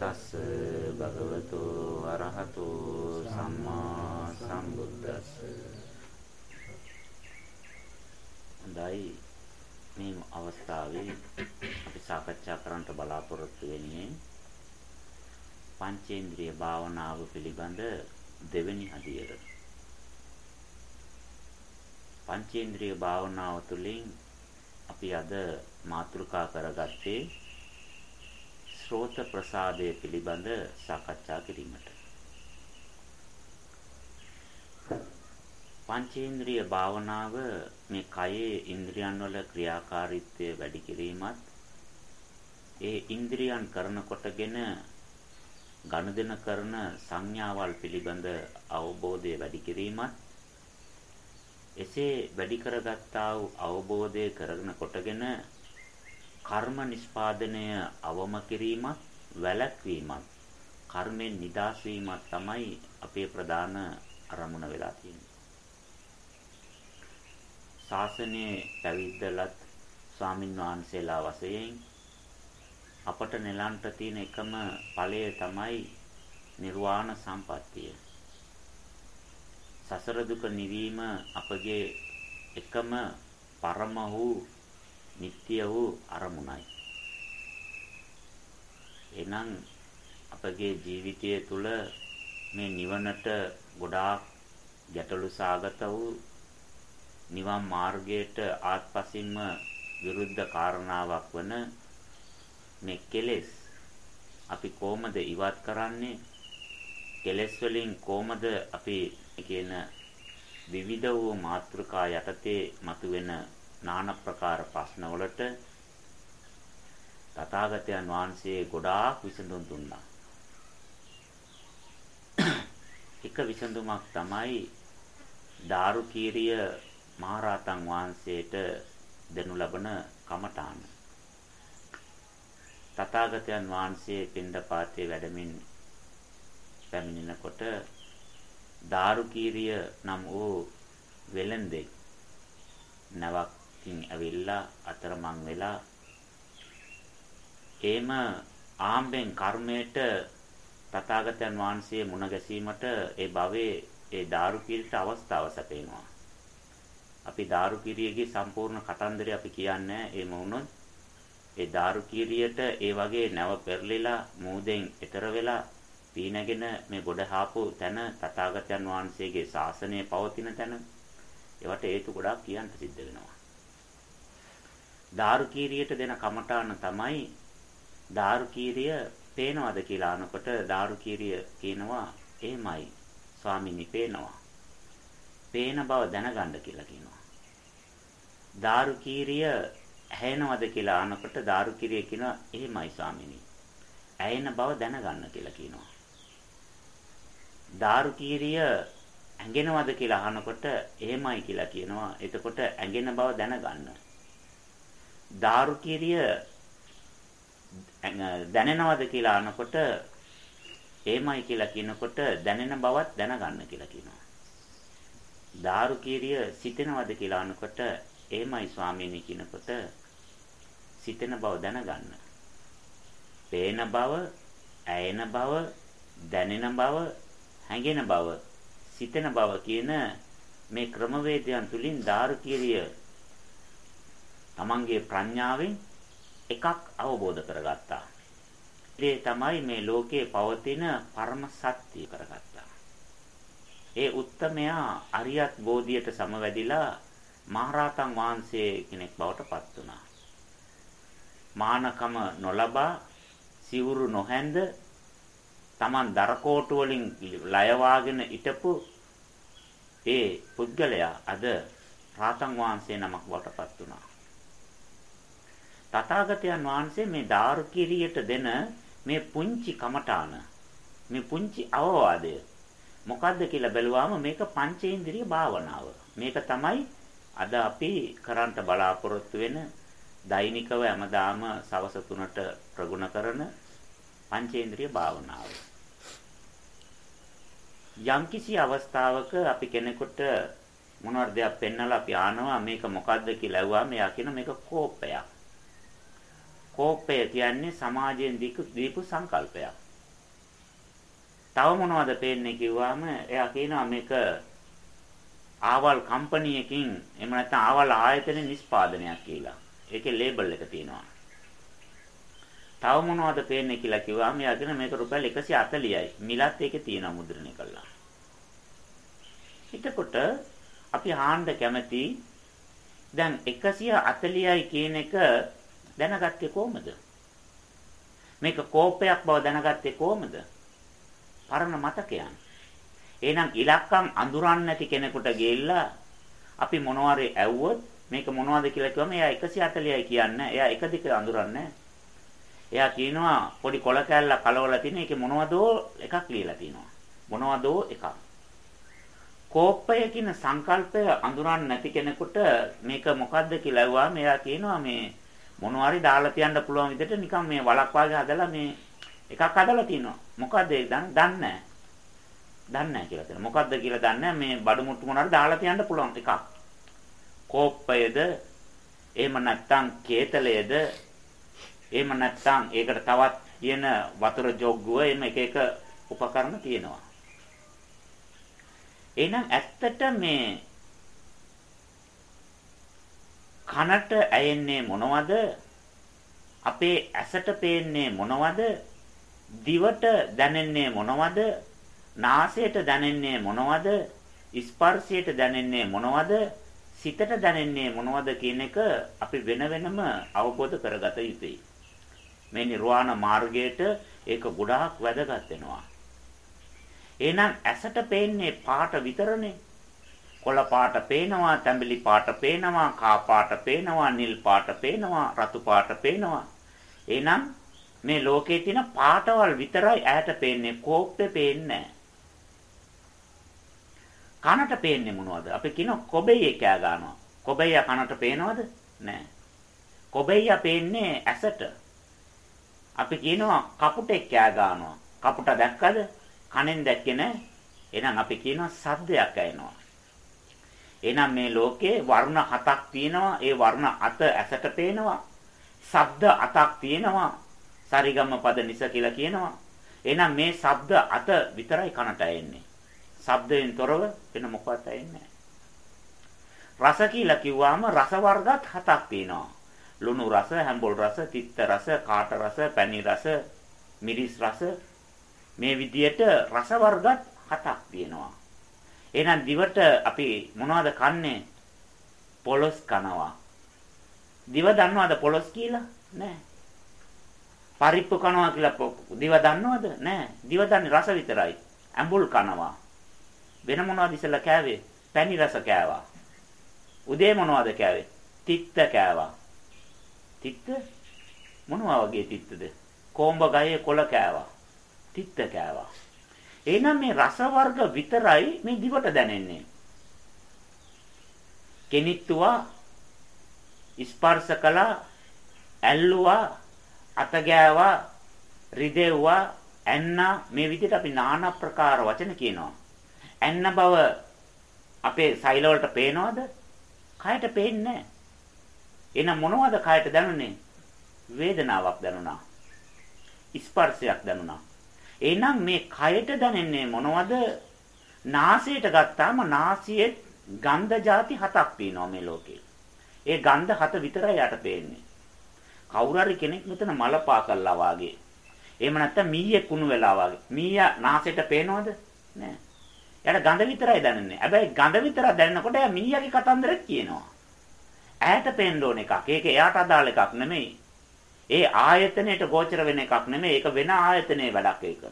තස් භගවතු අරහතු සම්මා සම්බුද්දස්ස. හොඳයි. මේ අවස්ථාවේ අපි සාකච්ඡා කරන්නට බලාපොරොත්තු වෙන්නේ පංචේන්ද්‍රිය භාවනාව පිළිබඳ දෙවෙනි අදියර පංචේන්ද්‍රිය භාවනාව තුළින් අපි අද මාතෘකා කරගත්තේ ශ්‍රෝත ප්‍රසාදය පිළිබඳ සාකච්ඡා කිරීමට. පංචේන්ද්‍රිය භාවනාව මේ කයේ ඉන්ද්‍රියන් වල ක්‍රියාකාරීත්වය වැඩි කිරීමත් ඒ ඉන්ද්‍රියන් කරනකොටගෙන ගනුදෙනු කරන සංඥාවල් පිළිබඳ අවබෝධය වැඩි කිරීමත් එසේ වැඩි කරගත්තා වූ අවබෝධය කරගෙන කොටගෙන කර්ම නිස්පාදනය අවම කිරීමත් වැළැක්වීමත් කර්මෙන් නිදහස් වීමත් තමයි අපේ ප්‍රධාන අරමුණ වෙලා තියෙන්නේ. ශාසනයේ පැවිද්දලත් ස්වාමින් වහන්සේලා වශයෙන් අපට නෙලන්ට තියෙන එකම ඵලය තමයි නිර්වාණ සම්පත්තිය. සසර දුක නිවීම අපගේ එකම පරම වූ නিত্য වූ අරමුණයි. එනම් අපගේ ජීවිතය තුළ මේ නිවනට ගොඩාක් ගැටලු සාගත වූ නිවන් මාර්ගයට ආත්පසින්ම විරුද්ධ කාරණාවක් වන මේ කෙලෙස් අපි කොහොමද ඉවත් කරන්නේ කෙලෙස් වලින් කොහොමද අපි කියන විවිධ වූ මාත්‍රිකා යටතේ මතුවෙන নানা ප්‍රකාර ප්‍රශ්නවලට තථාගතයන් වහන්සේ ගොඩාක් විසඳුම් දුන්නා. එක විසඳුමක් තමයි දාරුකීරිය මහරහතන් වහන්සේට දෙනු ලබන කමඨාන. තථාගතයන් වහන්සේ පින්ඩපාතේ වැඩමින් පැමිණෙනකොට දාරුකීරිය නම් වූ වෙලෙන්දෙක් නැවක් කින් ඇවිල්ලා අතරමං වෙලා එහෙම ආම්බෙන් කර්මයට තථාගතයන් වහන්සේ මුණ ගැසීමට ඒ භවයේ ඒ දාරුකිරිට අවස්ථාව සැපේනවා. අපි දාරුකිරියගේ සම්පූර්ණ කතන්දරය අපි කියන්නේ එහෙම වුණොත් ඒ දාරුකිරියට ඒ වගේ නැව පෙරලිලා මූදෙන් එතර වෙලා පීනගෙන මේ ගොඩ හාපු තැන තථාගතයන් වහන්සේගේ ශාසනය පවතින තැන ඒවට හේතු ගොඩාක් කියන්න සිද්ධ වෙනවා. දාරුකීරියට දෙන කමඨාන තමයි දාරුකීරිය පේනවද කියලා අහනකොට දාරුකීරිය කියනවා එහෙමයි ස්වාමීනි පේනවා. පේන බව දැනගන්න කියලා කියනවා. දාරුකීරිය ඇහෙනවද කියලා අහනකොට දාරුකීරිය කියනවා එහෙමයි ස්වාමීනි. ඇහෙන බව දැනගන්න කියලා කියනවා. දාරුකීරිය ඇඟෙනවද කියලා අහනකොට එහෙමයි කියලා කියනවා. එතකොට ඇඟෙන බව දැනගන්න. දාරුකිරිය දැනෙනවද කියලා අහනකොට එහෙමයි කියලා කියනකොට දැනෙන බවත් දැනගන්න කියලා කියනවා. දාරුකිරිය සිතෙනවද කියලා අහනකොට එහෙමයි ස්වාමීනි කියනකොට සිතෙන බව දැනගන්න. පේන බව, ඇයෙන බව, දැනෙන බව, හැඟෙන බව, සිතෙන බව කියන මේ ක්‍රමවේදයන් තුලින් දාරුකිරිය තමන්ගේ ප්‍රඥාවෙන් එකක් අවබෝධ කරගත්තා. ඒ තමයි මේ ලෝකයේ පවතින පරම සත්‍ය කරගත්තා. ඒ උත්තමයා අරියත් බෝධියට සමවැදිලා මහරහතන් වහන්සේ කෙනෙක් බවට පත් වුණා. මානකම නොලබා සිවුරු නොහැඳ Taman දරකෝටු වලින් ලයවාගෙන ඉටපු ඒ පුද්ගලයා අද රාතන් වහන්සේ නමක් බවට පත් වුණා. තථාගතයන් වහන්සේ මේ දාරුකිරියට දෙන මේ පුංචි කමඨාන මේ පුංචි අවවාදය මොකද්ද කියලා බැලුවාම මේක පංචේන්ද්‍රිය භාවනාව. මේක තමයි අද අපි කරන්ට බලාපොරොත්තු වෙන දෛනිකව හැමදාම සවස 3ට ප්‍රගුණ කරන පංචේන්ද්‍රිය භාවනාව. යම්කිසි අවස්ථාවක අපි කෙනෙකුට මොනවාද දෙයක් පෙන්නලා අපි ආනවා මේක මොකද්ද කියලා ඇහුවාම එයා කියන මේක කෝපයක්. කෝපය කියන්නේ සමාජයෙන් දීපු සංකල්පයක්. තව මොනවද පේන්නේ කිව්වම එයා කියනවා මේක ආවල් කම්පැනි එකකින් එහෙම නැත්නම් ආවල් ආයතන නිෂ්පාදනයක් කියලා. ඒකේ ලේබල් එක තියෙනවා. තව මොනවද පේන්නේ කියලා කිව්වම එයා කියන මේක රුපියල් 140යි. මිලත් ඒකේ තියෙනවා මුද්‍රණය කළා. එතකොට අපි ආන්න කැමති දැන් 140යි කියන එක දැනගත්තේ කොහමද? මේක කෝපයක් බව දැනගත්තේ කොහමද? පරණ මතකයන්. එහෙනම් ඉලක්කම් අඳුරන්නේ නැති කෙනෙකුට ගිහිල්ලා අපි මොනවාරි ඇව්වොත් මේක මොනවද කියලා කිව්වම එයා 140යි කියන්නේ. එයා එක දිග අඳුරන්නේ එයා කියනවා පොඩි කොල කෑල්ල කලවලා තියෙන එකේ මොනවදෝ එකක් ලියලා තියෙනවා. මොනවදෝ එකක්. කෝපය කියන සංකල්පය අඳුරන්නේ නැති කෙනෙකුට මේක මොකද්ද කියලා ඇහුවාම එයා කියනවා මේ මොනවාරි දාලා තියන්න පුළුවන් විදිහට නිකන් මේ වලක් වාගේ හදලා මේ එකක් හදලා තිනවා. මොකද්ද ඒක දන්නේ නැහැ. දන්නේ නැහැ කියලා තියෙනවා. මොකද්ද කියලා දන්නේ මේ බඩු මුට්ටු මොනවාරි දාලා තියන්න පුළුවන් එකක්. කෝප්පයද එහෙම නැත්නම් කේතලයේද එහෙම නැත්නම් ඒකට තවත් කියන වතුර ජොග්ගුව එහෙම එක එක උපකරණ තියෙනවා. එහෙනම් ඇත්තට මේ කනට ඇයෙන්නේ මොනවද? අපේ ඇසට පේන්නේ මොනවද? දිවට දැනෙන්නේ මොනවද? නාසයට දැනෙන්නේ මොනවද? ස්පර්ශයට දැනෙන්නේ මොනවද? සිතට දැනෙන්නේ මොනවද කියන එක අපි වෙන වෙනම අවබෝධ කරගත යුතුයි. මේ නිර්වාණ මාර්ගයට ඒක ගොඩාක් වැදගත් වෙනවා. එහෙනම් ඇසට පේන්නේ පාට විතරනේ. කොළ පාට පේනවා, තැඹිලි පාට පේනවා, කා පාට පේනවා, නිල් පාට පේනවා, රතු පාට පේනවා. එහෙනම් මේ ලෝකේ තියෙන පාටවල් විතරයි ඇහැට පේන්නේ, කෝප්පේ පේන්නේ කනට පේන්නේ මොනවද? අපි කියන කොබෙයිය කෑ ගන්නවා. කොබෙයිය කනට පේනවද? නෑ. කොබෙයිය පේන්නේ ඇසට. අපි කියනවා කපුටෙක් කෑ ගන්නවා. කපුට දැක්කද? කනෙන් දැක්කේ නෑ. එහෙනම් අපි කියනවා සද්දයක් ඇහෙනවා. එහෙනම් මේ ලෝකේ වර්ණ හතක් තියෙනවා. ඒ වර්ණ අත ඇසට පේනවා. ශබ්ද අතක් තියෙනවා. සරිගම්ම පද නිස කියලා කියනවා. එහෙනම් මේ ශබ්ද අත විතරයි කනට ඇෙන්නේ. ශබ්දයෙන් තොරව වෙන මොකවත් ඇෙන්නේ රස කියලා කිව්වම රස වර්ගත් හතක් තියෙනවා. ලුණු රස, හැඹුල් රස, තිත්ත රස, කාට රස, පැණි රස, මිරිස් රස මේ විදියට රස වර්ගත් හතක් තියෙනවා. එහෙනම් දිවට අපි මොනවද කන්නේ? පොලොස් කනවා. දිව දන්නවද පොලොස් කියලා? නෑ. පරිප්පු කනවා කියලා දිව දන්නවද? නෑ. දිව දන්නේ රස විතරයි. ඇඹුල් කනවා. වෙන මොනවද ඉස්සෙල්ලා කෑවේ? පැණි රස කෑවා. උදේ මොනවද කෑවේ? තිත්ත කෑවා. තිත්ත මොනවා වගේ තිත්තද? කොඹ ගහේ කොළ කෑවා. තිත්ත කෑවා. එහෙනම් මේ රස වර්ග විතරයි මේ දිවට දැනෙන්නේ. කෙනිත්තුවා ස්පර්ශ කළා ඇල්ලුවා අත ගෑවා රිදෙව්වා ඇන්න මේ විදිහට අපි নানা ප්‍රකාර වචන කියනවා. ඇන්න බව අපේ සෛල වලට පේනවද? කයට පේන්නේ නැහැ. එහෙනම් මොනවද කයට දැනුනේ? වේදනාවක් දැනුණා. ස්පර්ශයක් දැනුණා. එහෙනම් මේ කයට දැනෙන්නේ මොනවද? නාසයට ගත්තාම නාසියේ ගන්ධ જાති හතක් තියෙනවා මේ ලෝකේ. ඒ ගන්ධ හත විතරයි යට පේන්නේ. කවුරු හරි කෙනෙක් මෙතන මල පා කළා වාගේ. එහෙම නැත්නම් මීයේ කුණු වෙලා වාගේ. මීයා නාසයට පේනවද? නෑ. එයාට ගඳ විතරයි දැනෙන්නේ. හැබැයි ගඳ විතර දැනෙනකොට එයා මීයාගේ කතන්දරත් කියනවා. ඇහැට පේන්න ඕන එකක්. ඒක එයාට අදාළ එකක් නෙමෙයි. ඒ ආයතනයට ගෝචර වෙන එකක් නෙමෙයි. ඒක වෙන ආයතනයේ වැඩක් ඒක.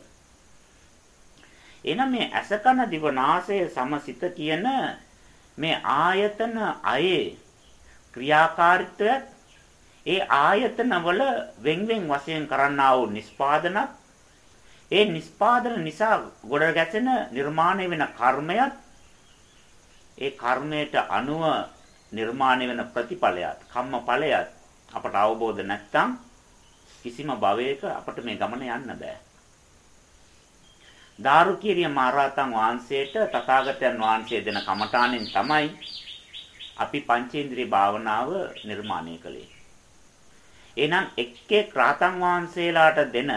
එහෙනම් මේ ඇස කන දිව නාසය සමසිත කියන මේ ආයතන අයේ ක්‍රියාකාරීත්වයත් ඒ ආයතන වල වෙන් වෙන් වශයෙන් කරන්නා වූ නිස්පාදනත් ඒ නිස්පාදන නිසා ගොඩ ගැසෙන නිර්මාණය වෙන කර්මයක් ඒ කර්මයට අනුව නිර්මාණය වෙන ප්‍රතිඵලයක් කම්මඵලයක් අපට අවබෝධ නැත්නම් කිසිම භවයක අපට මේ ගමන යන්න බෑ. දාරුකීරිය මහරහතන් වහන්සේට තථාගතයන් වහන්සේ දෙන කමඨාණෙන් තමයි අපි පංචේන්ද්‍රිය භාවනාව නිර්මාණය කළේ. එහෙනම් එක් එක් රාතන් වහන්සේලාට දෙන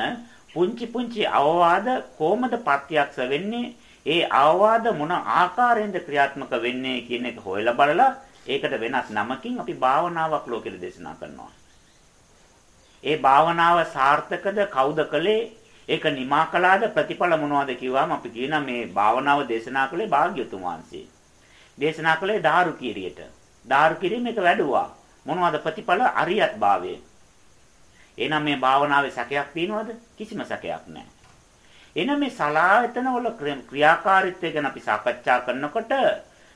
පුංචි පුංචි අවවාද කොහොමද ප්‍රත්‍යක්ෂ වෙන්නේ? ඒ අවවාද මොන ආකාරයෙන්ද ක්‍රියාත්මක වෙන්නේ කියන එක හොයලා බලලා ඒකට වෙනස් නමකින් අපි භාවනාවක් ලෝකෙට දේශනා කරනවා. ඒ භාවනාව සාර්ථකද කවුද කළේ? ඒක නිමා කළාද ප්‍රතිඵල මොනවද කිව්වම අපි කියනවා මේ භාවනාව දේශනා කළේ භාග්‍යතුන් වහන්සේ. දේශනා කළේ දාරු කීරියට. දාරු කිරීම එක වැඩුවා. මොනවද ප්‍රතිඵල අරියත් භාවය. එහෙනම් මේ භාවනාවේ සැකයක් තියනවද? කිසිම සැකයක් නැහැ. එහෙනම් මේ සලායතන වල ක්‍රියාකාරීත්වය ගැන අපි සාකච්ඡා කරනකොට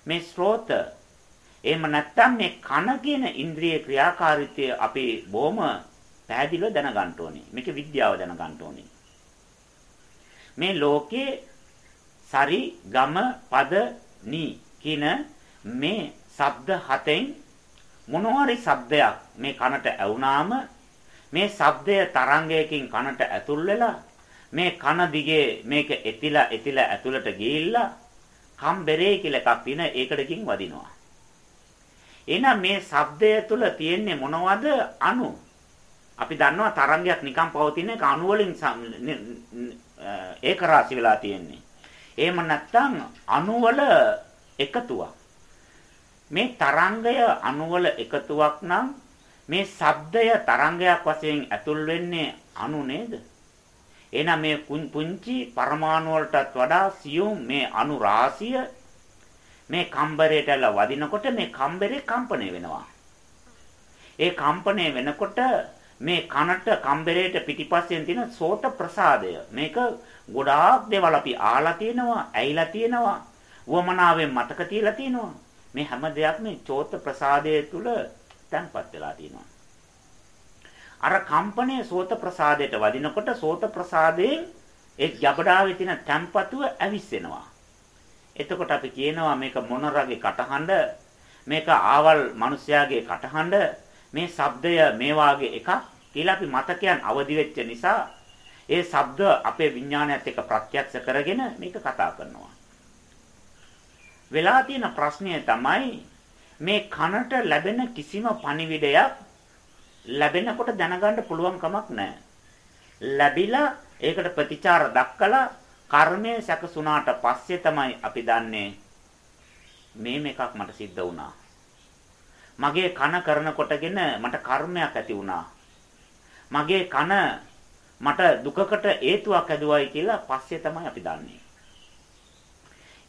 මේ ස්රෝත එහෙම නැත්නම් මේ කන කියන ඉන්ද්‍රිය ක්‍රියාකාරීත්වය අපි බොහොම පැහැදිලිව දැනගන්න ඕනේ. මේක විද්‍යාව දැනගන්න ඕනේ. මේ ලෝකේ සරි ගම පද නී කියන මේ ශබ්ද හතෙන් මොනවාරි ශබ්දයක් මේ කනට ඇවුනාම මේ ශබ්දය තරංගයකින් කනට ඇතුල් වෙලා මේ කන දිගේ මේක එතිලා එතිලා ඇතුළට ගිහිල්ලා කම්බරේ කියලා එකක් තියෙන ඒකටකින් වදිනවා. එහෙනම් මේ ශබ්දය තුල තියෙන්නේ මොනවද අණු? අපි දන්නවා තරංගයක් නිකන් පවතින එක අණු වලින් ඒක රාශි වෙලා තියෙන්නේ. එහෙම නැත්නම් අණු වල එකතුවක්. මේ තරංගය අණු වල එකතුවක් නම් මේ ශබ්දය තරංගයක් වශයෙන් ඇතුල් වෙන්නේ අණු නේද? එහෙනම් මේ පුංචි පරමාණු වලටත් වඩා සියුම් මේ අණු රාශිය මේ කම්බරේට ඇල වදිනකොට මේ කම්බරේ කම්පණය වෙනවා. ඒ කම්පණය වෙනකොට මේ කනට කම්බරේට පිටිපස්සෙන් තියෙන සෝත ප්‍රසාදය මේක ගොඩාක් දේවල් අපි ආලා තියෙනවා, ඇයිලා තියෙනවා, වමනාවෙන් මතක තියලා තියෙනවා. මේ හැම දෙයක්ම චෝත ප්‍රසාදයේ තුල තැන්පත් වෙලා තියෙනවා. අර කම්පණය සෝත ප්‍රසාදයට වදිනකොට සෝත ප්‍රසාදයෙන් ඒ ජබඩාවේ තියෙන තැන්පතුව ඇවිස්සෙනවා. එතකොට අපි කියනවා මේක මොනරගේ කටහඬ මේක ආවල් මිනිස්යාගේ කටහඬ මේ ශබ්දය මේ වාගේ එකක් කියලා අපි මතකයන් අවදි වෙච්ච නිසා ඒ ශබ්ද අපේ විඥානයත් එක්ක ප්‍රත්‍යක්ෂ කරගෙන මේක කතා කරනවා. වෙලා තියෙන ප්‍රශ්නය තමයි මේ කනට ලැබෙන කිසිම පණිවිඩයක් ලැබෙනකොට දැනගන්න පුළුවන් කමක් නැහැ. ලැබිලා ඒකට ප්‍රතිචාර දක්කලා කර්මය සැකසුණාට පස්සේ තමයි අපි දන්නේ මේ මේකක් මට සිද්ධ වුණා. මගේ කන කරනකොටගෙන මට කර්මයක් ඇති වුණා. මගේ කන මට දුකකට හේතුවක් ඇදුවයි කියලා පස්සේ තමයි අපි දන්නේ.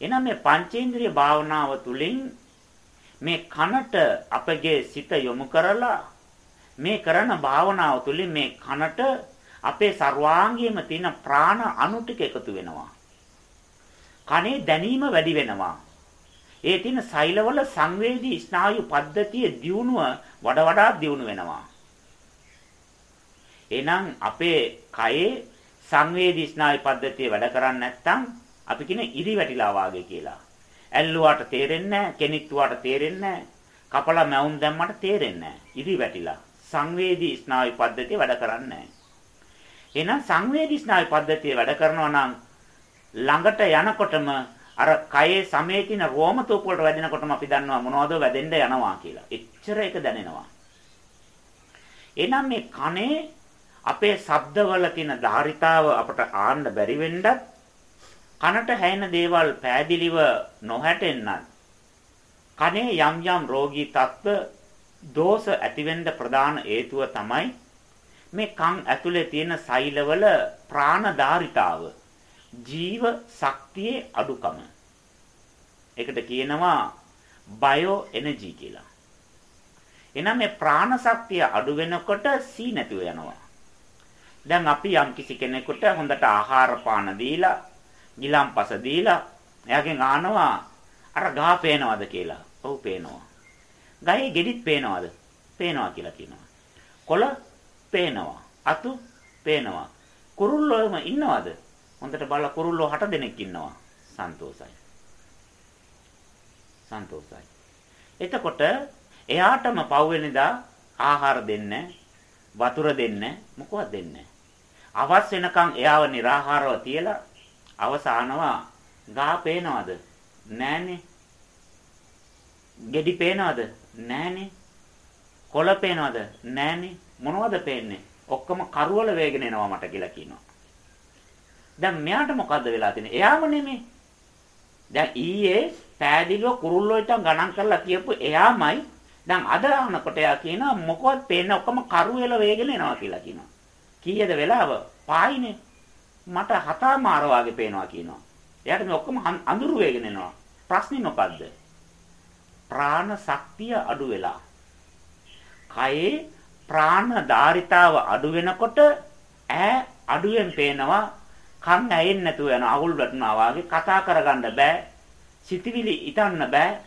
එහෙනම් මේ පංචේන්ද්‍රිය භාවනාව තුළින් මේ කනට අපගේ සිත යොමු කරලා මේ කරන භාවනාව තුළින් මේ කනට අපේ ਸਰවාංගයේම තියෙන ප්‍රාණ අණු ටික එකතු වෙනවා. කනේ දැනීම වැඩි වෙනවා. ඒ තියෙන සෛලවල සංවේදී ස්නායු පද්ධතිය දියුණුව වඩා වඩා දියුණු වෙනවා. එහෙනම් අපේ කයේ සංවේදී ස්නායු පද්ධතිය වැඩ කරන්නේ නැත්නම් අපි කියන ඉරි වැටිලා වාගේ කියලා. ඇල්ලුවාට තේරෙන්නේ නැහැ, කෙනිට්ටුවාට තේරෙන්නේ නැහැ, කපලා මැවුම් දැම්මට තේරෙන්නේ නැහැ. ඉරි වැටිලා. සංවේදී ස්නායු පද්ධතිය වැඩ කරන්නේ නැහැ. එහෙනම් සංවේදී ස්නායු පද්ධතිය වැඩ කරනවා නම් ළඟට යනකොටම අර කයේ සමේ තියෙන රෝම තෝප වලට වැදෙනකොටම අපි දන්නවා මොනවද වැදෙන්න යනවා කියලා. එච්චර ඒක දැනෙනවා. එහෙනම් මේ කනේ අපේ ශබ්දවල තියෙන ධාරිතාව අපට ආන්න බැරි වෙන්නත් කනට හැෙන දේවල් පෑදිලිව නොහැටෙන්නත් කනේ යම් යම් රෝගී තත්ත්ව දෝෂ ඇතිවෙන්න ප්‍රධාන හේතුව තමයි මේ කන් ඇතුලේ තියෙන සෛලවල ප්‍රාණධාරිතාව ජීව ශක්තියේ අඩුකම. ඒකට කියනවා බයෝ එනර්ජි කියලා. එහෙනම් මේ ප්‍රාණ ශක්තිය අඩු වෙනකොට සී නැතුව යනවා. දැන් අපි යම් කිසි කෙනෙකුට හොඳට ආහාර පාන දීලා, ගිලම්පස දීලා එයාගෙන් ආනවා අර ගහ පේනවද කියලා. ඔව් පේනවා. ගහේ ගෙඩිත් පේනවද? පේනවා කියලා කියනවා. කොළ පේනවා. අතු පේනවා. කුරුල්ලෝම ඉන්නවද? හොඳට බලලා කුරුල්ලෝ 8 දෙනෙක් ඉන්නවා. සන්තෝසයි. සන්තෝසයි. එතකොට එයාටම පව්වෙනදා ආහාර දෙන්න, වතුර දෙන්න, මොකවත් දෙන්න. අවස් වෙනකන් එයාව निराහාරව තියලා අවසානවා ගා පේනවද? නෑනේ. ගෙඩි පේනවද? නෑනේ. කොළ පේනවද? නෑනේ. මොනවද පේන්නේ? ඔක්කොම කරවල වේගෙන එනවා මට කියලා කියනවා. දැන් මෙයාට මොකද්ද වෙලා තියෙන්නේ? එයාම නෙමෙයි. දැන් ඊයේ පෑදිලෝ කුරුල්ලෝ ඉතින් ගණන් කරලා කියපු එයාමයි දැන් අද ආනකොට එයා කියනවා මොකවත් පේන්න ඔක්කොම කරු වෙල වේගෙන එනවා කියලා කියනවා. කීයද වෙලාව? පායිනේ. මට හතාමාර වාගේ පේනවා කියනවා. එයාට මේ ඔක්කොම අඳුරු වේගෙන එනවා. ප්‍රශ්නේ මොකද්ද? ප්‍රාණ ශක්තිය අඩු වෙලා. කයේ ප්‍රාණ ධාරිතාව අඩු වෙනකොට ඈ අඩුවෙන් පේනවා කන් ඇයෙන්නේ නැතුව යන අහුල් වැටුණා වාගේ කතා කරගන්න බෑ. සිතවිලි ඉතන්න බෑ.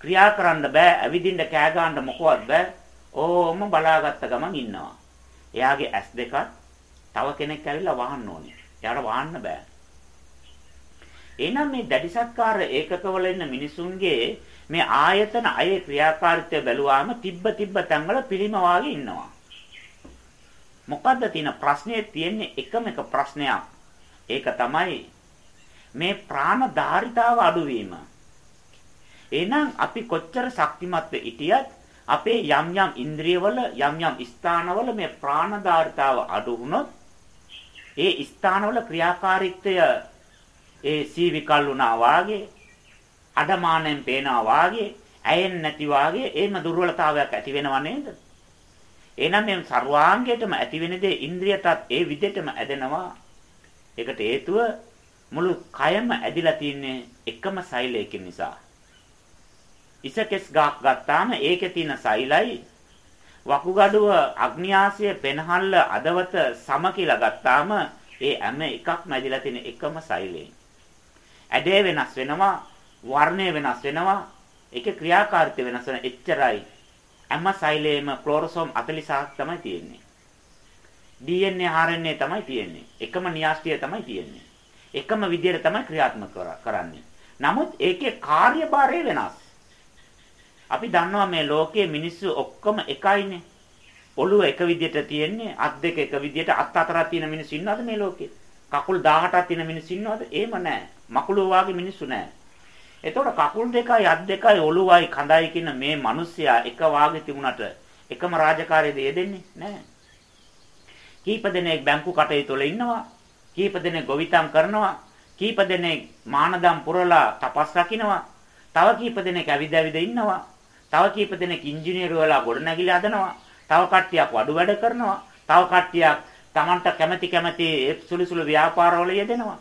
ක්‍රියා කරන්න බෑ. ඇවිදින්න කෑ ගන්න මොකවත් බෑ. ඕම බලාගත්ත ගමන් ඉන්නවා. එයාගේ ඇස් දෙකත් තව කෙනෙක් ඇවිල්ලා වහන්න ඕනේ. එයාට වහන්න බෑ. එහෙනම් මේ දැඩිසත්කාර ඒකකවල ඉන්න මිනිසුන්ගේ මේ ආයතන අයේ ක්‍රියාකාරීත්වය බැලුවාම තිබ්බ තිබ්බ තැන්වල පිළිම වාගේ ඉන්නවා. මොකද්ද තියෙන ප්‍රශ්නේ? තියෙන්නේ එකම එක ප්‍රශ්නයක්. ඒක තමයි මේ ප්‍රාණ ධාරිතාව අඩුවීම. එහෙනම් අපි කොච්චර ශක්තිමත්ව හිටියත් අපේ යම් යම් ඉන්ද්‍රියවල යම් යම් ස්ථානවල මේ ප්‍රාණ ධාරිතාව අඩු වුණොත් ඒ ස්ථානවල ක්‍රියාකාරීත්වය ඒ සීවිකල් වුණා වාගේ අඩමාණයෙන් පේනවා වාගේ ඇයෙන්නේ නැති වාගේ එහෙම දුර්වලතාවයක් ඇති වෙනව නේද? එහෙනම් මේ ਸਰවාංගයටම ඇති වෙන දේ ඉන්ද්‍රියටත් ඒ විදිහටම ඇදෙනවා. ඒකට හේතුව මුළු කයම ඇදිලා තින්නේ එකම සෛලයකින් නිසා. ඉසකෙස් ගාක් ගත්තාම ඒකේ තියෙන සෛලයි වකුගඩුව අග්න්‍යාසය පෙනහල්ල අදවත සම කියලා ගත්තාම ඒ හැම එකක්ම ඇදිලා තියෙන එකම සෛලයෙන්. ඇඩේ වෙනස් වෙනවා වර්ණය වෙනස් වෙනවා. ඒකේ ක්‍රියාකාරීත්වය වෙනස් වෙන එච්චරයි. හැම සෛලේම ක්ලෝරෝසෝම් 47ක් තමයි තියෙන්නේ. DNA RNA තමයි තියෙන්නේ. එකම න්‍යාස්ටිය තමයි තියෙන්නේ. එකම විදියට තමයි ක්‍රියාත්මක කරන්නේ. නමුත් ඒකේ කාර්යභාරය වෙනස්. අපි දන්නවා මේ ලෝකයේ මිනිස්සු ඔක්කොම එකයිනේ. ඔළුව එක විදියට තියෙන්නේ, අත් දෙක එක විදියට, අත් හතරක් තියෙන මිනිස්සු ඉන්නවද මේ ලෝකේ? කකුල් 18ක් තියෙන මිනිස්සු ඉන්නවද? එහෙම නැහැ. මකුළු වාගේ මිනිස්සු නැහැ. එතකොට කකුල් දෙකයි අත් දෙකයි ඔළුවයි කඳයි කියන මේ මිනිස්සයා එක වාගේ තිබුණට එකම රාජකාරියද යෙදෙන්නේ නැහැ. කීප දෙනෙක් බැංකු කටයුතු වල ඉන්නවා. කීප දෙනෙක් ගොවිතැන් කරනවා. කීප දෙනෙක් මානදම් පුරලා තපස් රකින්නවා. තව කීප දෙනෙක් ඇවිද ඇවිද ඉන්නවා. තව කීප දෙනෙක් ඉංජිනේරු වෙලා ගොඩනැගිලි හදනවා. තව කට්ටියක් වඩු වැඩ කරනවා. තව කට්ටියක් Tamanට කැමැති කැමැති සුළු සුළු ව්‍යාපාරවල යෙදෙනවා.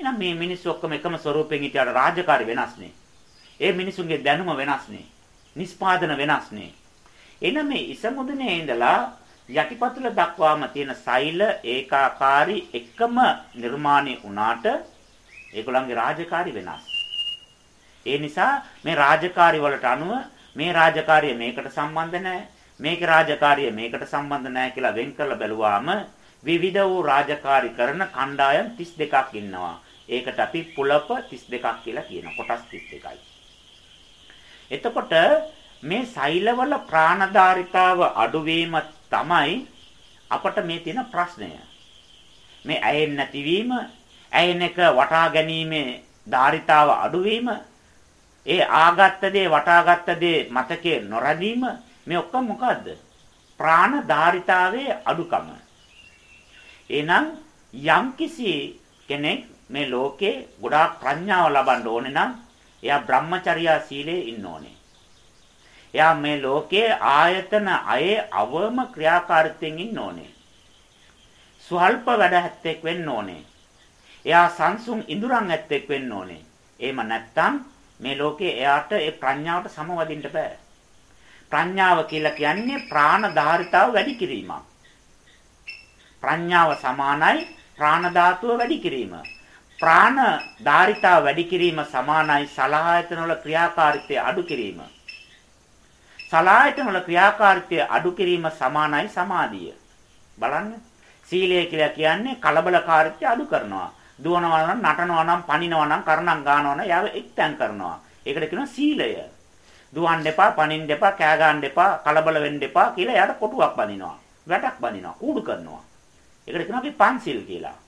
එහෙනම් මේ මිනිස්සු ඔක්කොම එකම ස්වරූපෙන් හිටියට රාජකාරි වෙනස්නේ. ඒ මිනිසුන්ගේ දැනුම වෙනස්නේ. නිස්පාදන වෙනස්නේ. එහෙනම් මේ ඉසමුදුනේ ඉඳලා යටිපතුල දක්වාම තියෙන සෛල ඒකාකාරී එකම නිර්මාණය වුණාට ඒගොල්ලන්ගේ රාජකාරි වෙනස්. ඒ නිසා මේ රාජකාරි වලට අනුව මේ රාජකාරිය මේකට සම්බන්ධ නැහැ මේකේ රාජකාරිය මේකට සම්බන්ධ නැහැ කියලා වෙන් කරලා බැලුවාම විවිධ වූ රාජකාරි කරන කණ්ඩායම් 32ක් ඉන්නවා. ඒකට අපි පුලප 32ක් කියලා කියනවා. කොටස් 32යි. එතකොට මේ සෛලවල ප්‍රාණධාරිතාව අඩුවීම තමයි අපට මේ තියෙන ප්‍රශ්නය. මේ ඇයෙන්නේ නැතිවීම, ඇයෙන එක වටා ගැනීමේ ධාරිතාව අඩුවීම, ඒ ආගත්ත දේ වටාගත්ත දේ මතකේ නොරැඳීම මේ ඔක්කොම මොකද්ද? ප්‍රාණ ධාරිතාවේ අඩුකම. එහෙනම් යම්කිසි කෙනෙක් මේ ලෝකේ ගොඩාක් ප්‍රඥාව ලබන්න ඕනේ නම් එයා Brahmacharya සීලේ ඉන්න ඕනේ. එයා මේ ලෝකයේ ආයතන අයේ අවම ක්‍රියාකාරීත්වයෙන් ඉන්න ඕනේ. ස්වල්ප වැඩ හැත්තෙක් වෙන්න ඕනේ. එයා සංසුන් ඉඳුරන් ඇත්තෙක් වෙන්න ඕනේ. එහෙම නැත්නම් මේ ලෝකේ එයාට ඒ ප්‍රඥාවට සමවදින්න බෑ. ප්‍රඥාව කියලා කියන්නේ ප්‍රාණ ධාරිතාව වැඩි කිරීමක්. ප්‍රඥාව සමානයි ප්‍රාණ ධාතුව වැඩි කිරීම. ප්‍රාණ ධාරිතා වැඩි කිරීම සමානයි සලආයතන වල ක්‍රියාකාරීත්වය අඩු කිරීම. සලආයතන වල ක්‍රියාකාරීත්වය අඩු කිරීම සමානයි සමාධිය. බලන්න. සීලය කියලා කියන්නේ කලබලකාරීත්වය අඩු කරනවා. දුවනවා නම් නටනවා නම් පනිනවා නම් කරණම් ගන්නවා නම් යාව එක්තැන් කරනවා. ඒකට කියනවා සීලය. දුවන්න එපා, පනින්න එපා, කෑ ගන්න එපා, කලබල වෙන්න එපා කියලා යාට කොටුවක් බඳිනවා. වැටක් බඳිනවා, කූඩු කරනවා. ඒකට කියනවා අපි පන්සිල් කියලා.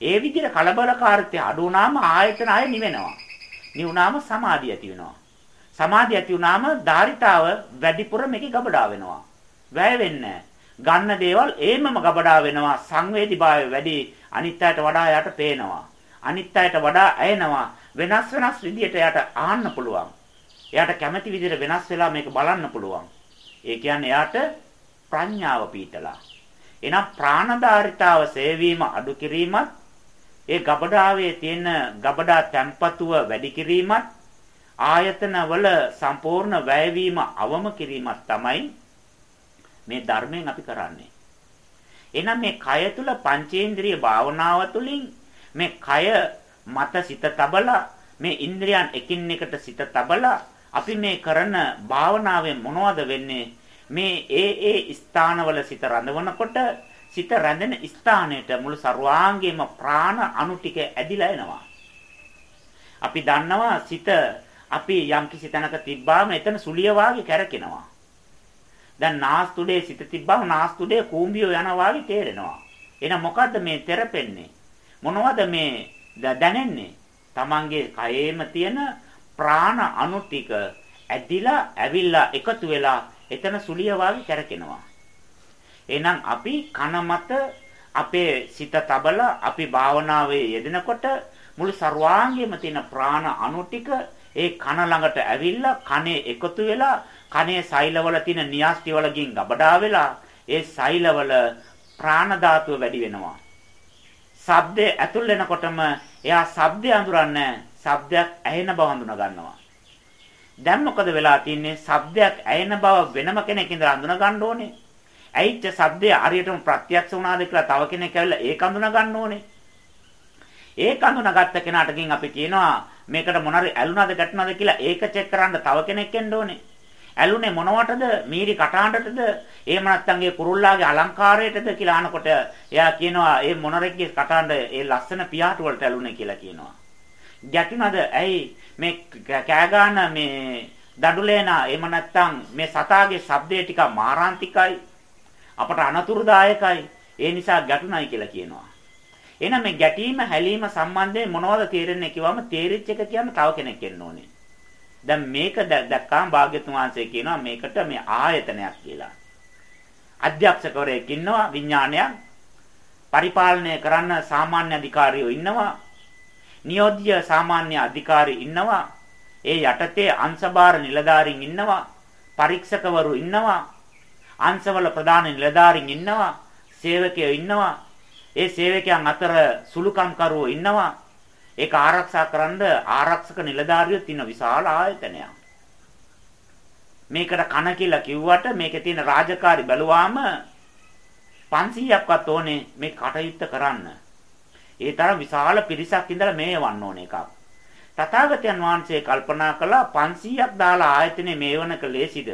ඒ විදිහට කලබලකාරීත්වය අඩු වුණාම ආයතන ආය නිවෙනවා. නිවුණාම සමාධිය ඇති වෙනවා. සමාධිය ඇති වුණාම ධාරිතාව වැඩිපුර මේකේ ගබඩා වෙනවා. වැය වෙන්නේ ගන්න දේවල් ඒමම ගබඩා වෙනවා. සංවේදීභාවය වැඩි අනිත් අයට වඩා යට පේනවා. අනිත් අයට වඩා ඇයෙනවා. වෙනස් වෙනස් විදියට යට ආන්න පුළුවන්. එයාට කැමති විදිහට වෙනස් වෙලා මේක බලන්න පුළුවන්. ඒ කියන්නේ එයාට ප්‍රඥාව පීතලා එහෙනම් ප්‍රාණධාරිතාව සේවීම අඩු කිරීමත් ඒ ගබඩාවේ තියෙන ගබඩා තැම්පතුව වැඩි කිරීමත් ආයතන වල සම්පූර්ණ වැයවීම අවම කිරීමක් තමයි මේ ධර්මයෙන් අපි කරන්නේ. එහෙනම් මේ කය තුල පංචේන්ද්‍රිය භාවනාව තුලින් මේ කය මත සිත තබලා මේ ඉන්ද්‍රියන් එකින් එකට සිත තබලා අපි මේ කරන භාවනාවෙන් මොනවද වෙන්නේ මේ ඒ ඒ ස්ථානවල සිත රඳවනකොට සිත රැඳෙන ස්ථානයට මුළු ਸਰවාංගයේම ප්‍රාණ අණු ටික ඇදිලා එනවා. අපි දන්නවා සිත අපි යම් කිසි තැනක තිබ්බාම එතන සුලිය වාගේ කැරකෙනවා. දැන් නාස්තුඩේ සිත තිබ්බම නාස්තුඩේ කූඹියෝ යනවා වාගේ තේරෙනවා. එහෙනම් මොකද්ද මේ තෙරපෙන්නේ? මොනවද මේ දැනෙන්නේ? Tamange කයේම තියෙන ප්‍රාණ අණු ටික ඇදිලා ඇවිල්ලා එකතු වෙලා එතන සුලිය වාගේ කැරකෙනවා. එහෙනම් අපි කන මත අපේ සිත තබලා අපි භාවනාවේ යෙදෙනකොට මුළු ਸਰවාංගෙම තියෙන ප්‍රාණ අණු ටික ඒ කන ළඟට ඇවිල්ලා කනේ එකතු වෙලා කනේ සෛලවල තියෙන න්‍යාස්ටි වලකින් ගබඩා වෙලා ඒ සෛලවල ප්‍රාණ ධාතුව වැඩි වෙනවා. ශබ්දේ ඇතුල් වෙනකොටම එයා ශබ්දය අඳුරන්නේ ශබ්දයක් ඇහෙන බව හඳුනා ගන්නවා. දැන් මොකද වෙලා තින්නේ? ශබ්දයක් ඇහෙන බව වෙනම කෙනෙක් ඉඳලා අඳුනා ගන්න ඕනේ. ඇයිච්ච ශබ්දය හරියටම ප්‍රත්‍යක්ෂ වුණාද කියලා තව කෙනෙක් ඇවිල්ලා ඒක අඳුනා ගන්න ඕනේ. ඒක අඳුනාගත්ත කෙනාට ගින් අපි කියනවා මේකට මොනවාරි ඇලුනද ගැටුනද කියලා ඒක චෙක් කරන්න තව කෙනෙක් එන්න ඕනේ. ඇලුනේ මොනවටද? මීරි කටහඬටද? එහෙම නැත්නම් ඒ කුරුල්ලාගේ අලංකාරයටද කියලා අහනකොට එයා කියනවා ඒ මොනරෙක්ගේ කටහඬ ඒ ලස්සන පියාට වලට ඇලුනේ කියලා කියනවා. ගැටුනද? ඇයි මේ කෑගාන මේ දඩුලේනා එහෙම නැත්නම් මේ සතාගේ ශබ්දය ටික මාරාන්තිකයි අපට අනතුරුදායකයි ඒ නිසා ගැටුණයි කියලා කියනවා එහෙනම් මේ ගැටීම හැලීම සම්බන්ධයෙන් මොනවද තේරෙන්නේ කිව්වම තේරිච්ච එක කියන්නේ තව කෙනෙක් එන්න ඕනේ දැන් මේක දැක්කාම භාග්‍යතුන් වහන්සේ කියනවා මේකට මේ ආයතනයක් කියලා අධ්‍යක්ෂකවරයෙක් ඉන්නවා විඥානයක් පරිපාලනය කරන්න සාමාන්‍ය අධිකාරියෝ ඉන්නවා නියෝජ්‍ය සාමාන්‍ය අධිකාරී ඉන්නවා. ඒ යටතේ අංශභාර නිලධාරීන් ඉන්නවා. පරීක්ෂකවරු ඉන්නවා. අංශවල ප්‍රධාන නිලධාරීන් ඉන්නවා. සේවකයෝ ඉන්නවා. ඒ සේවකයන් අතර සුළුකම්කරුවෝ ඉන්නවා. ඒක ආරක්ෂා කරන්න ආරක්ෂක නිලධාරියොත් ඉන්න විශාල ආයතනයක්. මේකට කන කියලා කිව්වට මේකේ තියෙන රාජකාරි බැලුවාම 500ක්වත් ඕනේ මේ කටයුත්ත කරන්න. ඒ තරම් විශාල පිරිසක් ඉඳලා මේවන්න ඕන එකක්. තථාගතයන් වහන්සේ කල්පනා කළා 500ක් දාලා ආයතනේ මේවනක ලේසිද?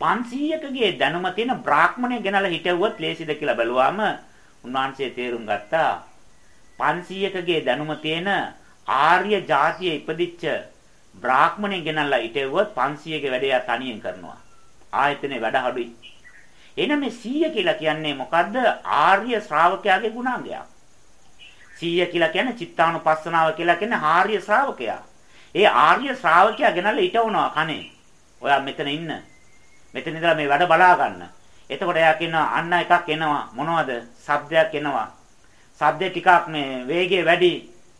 500කගේ දැනුම තියෙන බ්‍රාහ්මණය ගෙනලා හිටවුවත් ලේසිද කියලා බැලුවාම උන්වහන්සේ තේරුම් ගත්තා 500කගේ දැනුම තියෙන ආර්ය જાතිය ඉපදිච්ච බ්‍රාහ්මණය ගෙනල්ලා හිටවුවත් 500ගේ වැඩේ තනියෙන් කරනවා. ආයතනේ වැඩ හඩුයි. එහෙනම් මේ 100 කියලා කියන්නේ මොකද්ද? ආර්ය ශ්‍රාවකයාගේ ගුණාංගයක්. 100 කියලා කියන්නේ චිත්තානුපස්සනාව කියලා කියන්නේ ආර්ය ශ්‍රාවකයා. ඒ ආර්ය ශ්‍රාවකයා ගෙනල්ලා ඊටවනවා කනේ. ඔයා මෙතන ඉන්න. මෙතන ඉඳලා මේ වැඩ බලා ගන්න. එතකොට එයා කියනවා අන්න එකක් එනවා. මොනවද? ශබ්දයක් එනවා. ශබ්දේ ටිකක් මේ වේගය වැඩි.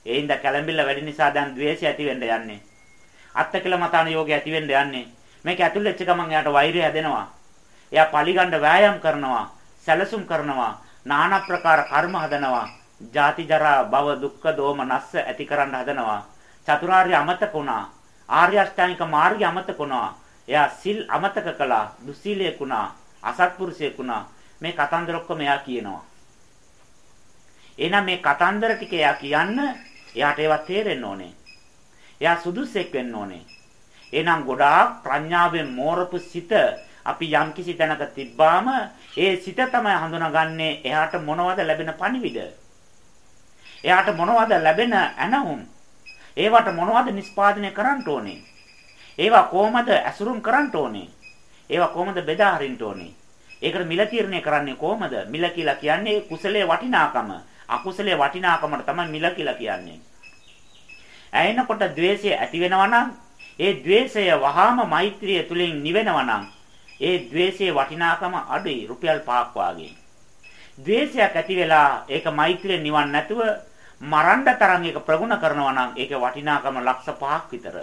ඒ හින්දා කැළඹිල්ල වැඩි නිසා දැන් ද්වේෂය ඇති වෙන්න යන්නේ. අත්තකල මතාන යෝගය ඇති වෙන්න යන්නේ. මේක ඇතුල් වෙච්ච ගමන් එයාට වෛරය හැදෙනවා. එයා පරිගණ්ඩ වෑයම් කරනවා. සැලසුම් කරනවා. নানা ප්‍රකාර කර්ම හදනවා. ජාති ජරා භව දුක්ඛ දෝම නස්ස ඇති කරන්න හදනවා. චතුරාර්ය අමතක වුණා. ආර්ය අෂ්ටාංගික මාර්ගය අමතක වුණා. එයා සිල් අමතක කළා. දුස්සීලයක් වුණා. අසත්පුරුෂයෙක් වුණා. මේ කතන්දර ඔක්කොම එයා කියනවා. එහෙනම් මේ කතන්දර ටික එයා කියන්න එයාට ඒවා තේරෙන්න ඕනේ. එයා සුදුස්සෙක් වෙන්න ඕනේ. එහෙනම් ගොඩාක් ප්‍රඥාවෙන් මෝරපු සිත අපි යම්කිසි තැනක තිබ්බාම ඒ සිත තමයි හඳුනාගන්නේ එයාට මොනවද ලැබෙන පණිවිඩ එයාට මොනවද ලැබෙන ඇනහුම්? ඒවට මොනවද නිස්පාදනය කරන්න ඕනේ? ඒවා කොහොමද ඇසුරුම් කරන්න ඕනේ? ඒවා කොහොමද බෙදා හරින්න ඕනේ? ඒකට මිල තීරණය කරන්නේ කොහොමද? මිල කියලා කියන්නේ කුසලයේ වටිනාකම. අකුසලයේ වටිනාකමට තමයි මිල කියලා කියන්නේ. ඇයෙනකොට द्वේෂය ඇති වෙනවා ඒ द्वේෂය වහාම මෛත්‍රිය තුලින් නිවෙනවා ඒ द्वේෂයේ වටිනාකම අඩුයි රුපියල් 5ක් වාගේ. ද්වේෂයක් ඇති වෙලා ඒක මෛත්‍රිය නිවන් නැතුව මරණ්ඩ තරම් ඒක ප්‍රගුණ කරනවා නම් ඒකේ වටිනාකම ලක්ෂ 5ක් විතර.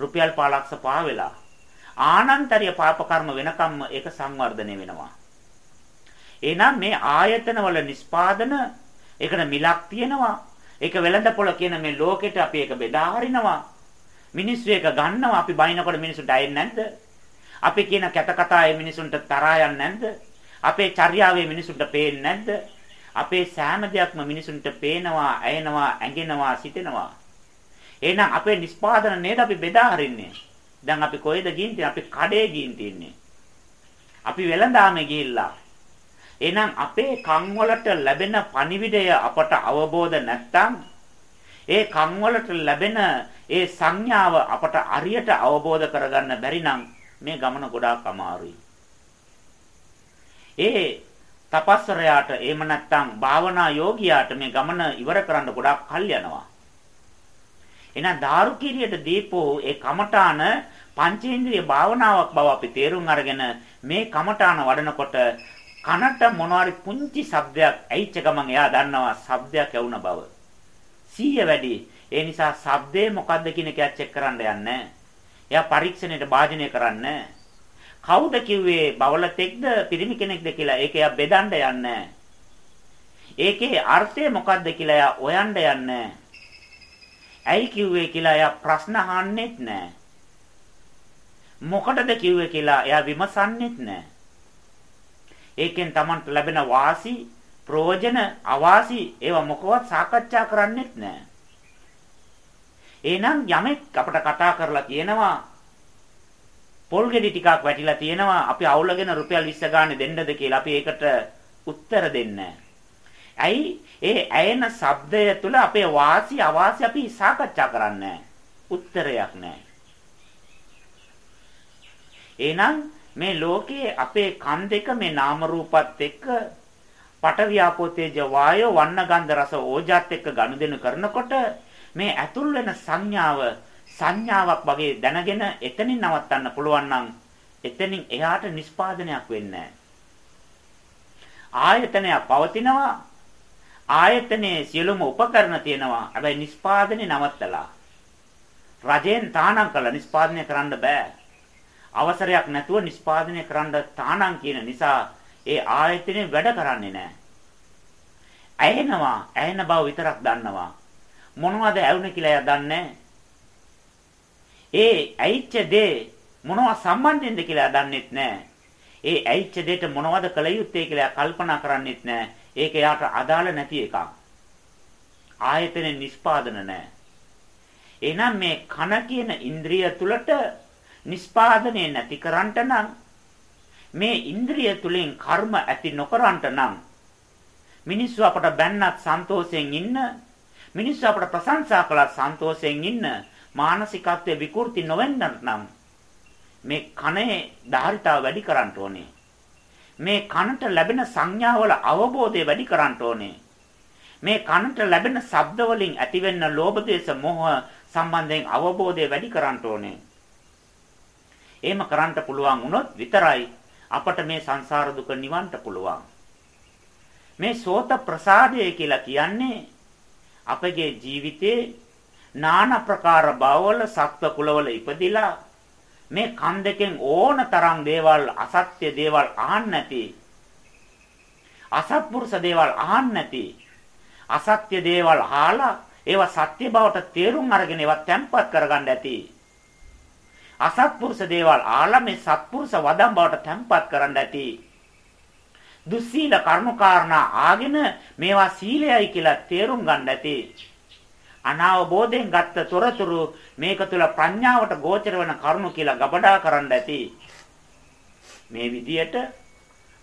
රුපියල් 5 ලක්ෂ 5 වෙලා ආනන්තරීය පාප කර්ම වෙනකම්ම ඒක සංවර්ධනය වෙනවා. එහෙනම් මේ ආයතන වල නිස්පාදන ඒකට මිලක් තියෙනවා. ඒක වෙළඳපොළ කියන මේ ලෝකෙට අපි ඒක බෙදා හරිනවා. මිනිස්සු ඒක ගන්නවා අපි බයිනකොට මිනිස්සුන්ට අයෙන්නේ නැද්ද? අපි කියන කැත කතා ඒ මිනිසුන්ට තරහා යන්නේ නැද්ද? අපේ චර්යාවේ මිනිසුන්ට පේන්නේ නැද්ද? අපේ සෑම දෙයක්ම මිනිසුන්ට පේනවා, ඇයෙනවා, ඇඟෙනවා, සිතෙනවා. එහෙනම් අපේ නිස්පාදන නේද අපි බෙදා හරින්නේ. දැන් අපි කොහෙද ගින් තියෙන්නේ? අපි කඩේ ගින් තින්නේ. අපි වෙළඳාමේ ගිහිල්ලා. එහෙනම් අපේ කන් වලට ලැබෙන පණිවිඩය අපට අවබෝධ නැත්නම් ඒ කන් වලට ලැබෙන ඒ සංඥාව අපට අරියට අවබෝධ කරගන්න බැරි නම් මේ ගමන ගොඩාක් අමාරුයි. ඒ තපස්වරයාට එහෙම නැත්නම් භාවනා යෝගියාට මේ ගමන ඉවර කරන්න ගොඩාක් කල් යනවා. එහෙනම් දාරුකීරියට දීපෝ ඒ කමඨාන පංචේන්ද්‍රිය භාවනාවක් බව අපි තේරුම් අරගෙන මේ කමඨාන වඩනකොට කනට මොනවාරි පුංචි ශබ්දයක් ඇයිච්ච ගමන් එයා දන්නවා ශබ්දයක් ඇවුන බව. සීය වැඩි. ඒ නිසා ශබ්දේ මොකද්ද කියන එක චෙක් කරන්න යන්නේ. එයා පරීක්ෂණයට භාජනය කරන්නේ. කවුද කිව්වේ බවලතෙක්ද පිරිමි කෙනෙක්ද කියලා ඒක එයා බෙදන්න යන්නේ. ඒකේ අර්ථය මොකද්ද කියලා එයා හොයන්න යන්නේ. ඇයි කිව්වේ කියලා එයා ප්‍රශ්න අහන්නෙත් නැහැ. මොකටද කිව්වේ කියලා එයා විමසන්නෙත් නැහැ. ඒකෙන් Tamanට ලැබෙන වාසි, ප්‍රයෝජන, අවාසි ඒවා මොකවත් සාකච්ඡා කරන්නෙත් නැහැ. එහෙනම් යමෙක් අපට කතා කරලා කියනවා පොල් ගෙඩි ටිකක් වැටිලා තියෙනවා අපි අවුලගෙන රුපියල් 20 ගානේ දෙන්නද කියලා අපි ඒකට උත්තර දෙන්නේ ඇයි? ඒ ඇයෙන ශබ්දය තුළ අපේ වාසි අවාසි අපි සාකච්ඡා කරන්නේ උත්තරයක් නැහැ. එහෙනම් මේ ලෝකයේ අපේ කන් දෙක මේ නාම රූපත් එක්ක පටවියාපෝ තේජ වායෝ වන්න ගන්ධ රස ඕජාත් එක්ක ගනුදෙනු කරනකොට මේ ඇතුල් වෙන සංඥාව සංඥාවක් වගේ දැනගෙන එතනින් නවත්තන්න පුළුවන් නම් එතනින් එහාට නිස්පාදනයක් වෙන්නේ ආයතනය පවතිනවා ආයතනයේ සියලුම උපකරණ තියෙනවා හැබැයි නිස්පාදනය නවත්තලා රජෙන් තානම් කළා නිස්පාදනය කරන්න බෑ අවසරයක් නැතුව නිස්පාදනය කරන්න තානම් කියන නිසා ඒ ආයතනේ වැඩ කරන්නේ නැහැ. ඇහෙනවා, ඇහෙන බව විතරක් දන්නවා. මොනවද ඇවුනේ කියලා එයා දන්නේ ඒ ඇයිච්ච දේ මොනව සම්බන්ධෙන්ද කියලා දන්නෙත් නැහැ. ඒ ඇයිච්ච දෙයට මොනවද කළ යුත්තේ කියලා කල්පනා කරන්නෙත් නැහැ. ඒක එයාට අදාළ නැති එකක්. ආයතනේ නිස්පාදන නැහැ. එහෙනම් මේ කන කියන ඉන්ද්‍රිය තුලට නිස්පාදනය නැති කරන්නට නම් මේ ඉන්ද්‍රිය තුලින් කර්ම ඇති නොකරන්නට නම් මිනිස්සු අපට බැන්නත් සන්තෝෂයෙන් ඉන්න මිනිස්සු අපට ප්‍රශංසා කළත් සන්තෝෂයෙන් ඉන්න මානසිකත්වයේ විකෘති නොවෙන්නට නම් මේ කනේ ධාරිතාව වැඩි කරන්න ඕනේ මේ කනට ලැබෙන සංඥාවල අවබෝධය වැඩි කරන්න ඕනේ මේ කනට ලැබෙන ශබ්ද වලින් ඇතිවෙන ලෝභ දේශ මොහ සම්බන්ධයෙන් අවබෝධය වැඩි කරන්න ඕනේ එහෙම කරන්න පුළුවන් වුණොත් විතරයි අපට මේ සංසාර දුක නිවන්න පුළුවන්. මේ සෝත ප්‍රසාදය කියලා කියන්නේ අපගේ ජීවිතේ নানা ප්‍රකාර භවවල සත්ව කුලවල ඉපදිලා මේ කන් දෙකෙන් ඕන තරම් දේවල් අසත්‍ය දේවල් අහන්න නැති අසත්පුරුෂ දේවල් අහන්න නැති අසත්‍ය දේවල් අහලා ඒවා සත්‍ය බවට තේරුම් අරගෙන ඒවා තැම්පත් කරගන්න ඇති අසත්පුරුෂ දේවල් ආලා මේ සත්පුරුෂ වදම් බවට තැම්පත් කරන්න ඇති. දුස්සීල කර්මකාරණා ආගෙන මේවා සීලයයි කියලා තේරුම් ගන්න ඇති. අනාවබෝධයෙන් ගත්ත තොරතුරු මේක තුල ප්‍රඥාවට ගෝචර වෙන කරුණු කියලා ගබඩා කරන්න ඇති. මේ විදියට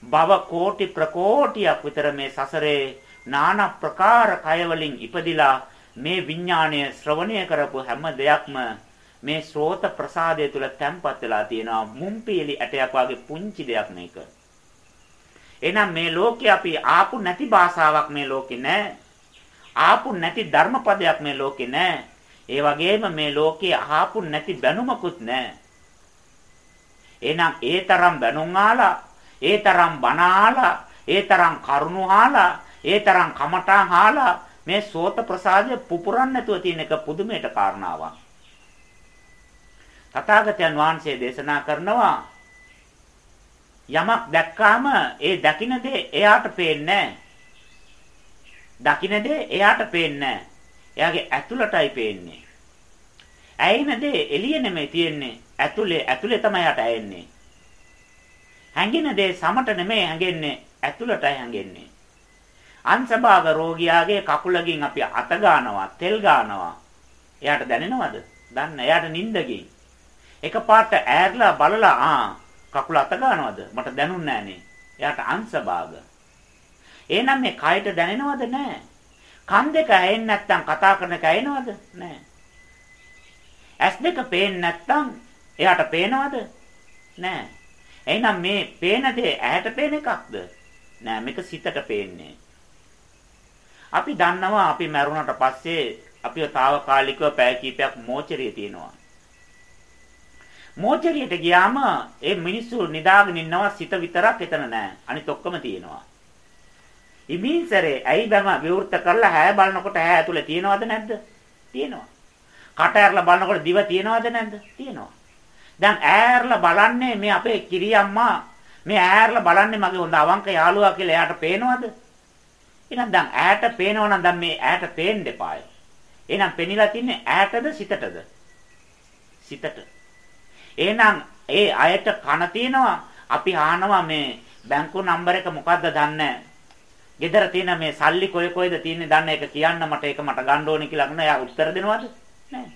භව කෝටි ප්‍රකෝටියක් විතර මේ සසරේ নানা ප්‍රකාර කයවලින් ඉපදිලා මේ විඥාණය ශ්‍රවණය කරපු හැම දෙයක්ම මේ ශ්‍රෝත ප්‍රසාදය තුල තැම්පත් වෙලා තියෙනවා මුම්පීලි ඇටයක් වගේ පුංචි දෙයක් මේක. එහෙනම් මේ ලෝකේ අපි ආපු නැති භාෂාවක් මේ ලෝකේ නැහැ. ආපු නැති ධර්මපදයක් මේ ලෝකේ නැහැ. ඒ වගේම මේ ලෝකේ ආපු නැති බැනුමකුත් නැහැ. එහෙනම් ඒ තරම් බැනුම් ආලා, ඒ තරම් බණ ආලා, ඒ තරම් කරුණු ආලා, ඒ තරම් කමඨාන් ආලා මේ සෝත ප්‍රසාදය පුපුරන්න නැතුව තියෙන එක පුදුමයට කාරණාවක්. තථාගතයන් වහන්සේ දේශනා කරනවා යමක් දැක්කාම ඒ දකින්න දේ එයාට පේන්නේ දකින්න දේ එයාට පේන්නේ එයාගේ ඇතුළටයි පේන්නේ. ඇයින දේ එළිය නෙමෙයි තියෙන්නේ. ඇතුලේ ඇතුලේ තමයි යට ඇෙන්නේ. හැංගින දේ සමට නෙමෙයි හැංගෙන්නේ ඇතුළටයි හැංගෙන්නේ. අංශභාග රෝගියාගේ කකුලකින් අපි අත ගන්නවා, තෙල් ගන්නවා. එයාට දැනෙනවද? දන්න. එයාට නිින්දකින්. එකපාරට ඈරලා බලලා ආ කකුල අත ගන්නවද? මට දැනුන්නේ නෑනේ. එයාට අංශභාග. එහෙනම් මේ කයට දැනෙනවද නැහැ? කන් දෙක ඇහෙන්නේ නැත්නම් කතා කරන එක ඇහෙනවද? නැහැ. ඇස් දෙක පේන්නේ නැත්නම් එයාට පේනවද? නැහැ. එහෙනම් මේ පේන දේ ඇහැට පේන එකක්ද? නෑ මේක සිතට පේන්නේ. අපි දන්නවා අපි මැරුණට පස්සේ අපිව తాවකාලිකව පැය කීපයක් මෝචරිය තියෙනවා. මෝචරියට ගියාම ඒ මිනිස්සු නිදාගෙන ඉන්නවා සිත විතරක් එතන නෑ. අනිත ඔක්කොම තියෙනවා. ඉබින්සරේ ඇයි බම විවෘත කරලා හැය බලනකොට හැය ඇතුලේ තියෙනවද නැද්ද? තියෙනවා. කට ඇරලා බලනකොට දිව තියෙනවද නැද්ද? තියෙනවා. දැන් ඈරලා බලන්නේ මේ අපේ කිරියම්මා මේ ඈරලා බලන්නේ මගේ හොඳ අවංක යාළුවා කියලා එයාට පේනවද? එහෙනම් දැන් ඈට පේනවනම් දැන් මේ ඈට පේන්න එපාය. එහෙනම් පෙනිලා තින්නේ ඈටද සිතටද? සිතට. එහෙනම් ඒ අයට කන තියෙනවා අපි අහනවා මේ බැංකු නම්බර එක මොකද්ද දන්නේ ගෙදර තියෙන මේ සල්ලි කොයි කොයිද තියෙන්නේ දන්න එක කියන්න මට ඒක මට ගන්න ඕනේ කියලා අහනවා එයා උත්තර දෙනවද? නැහැ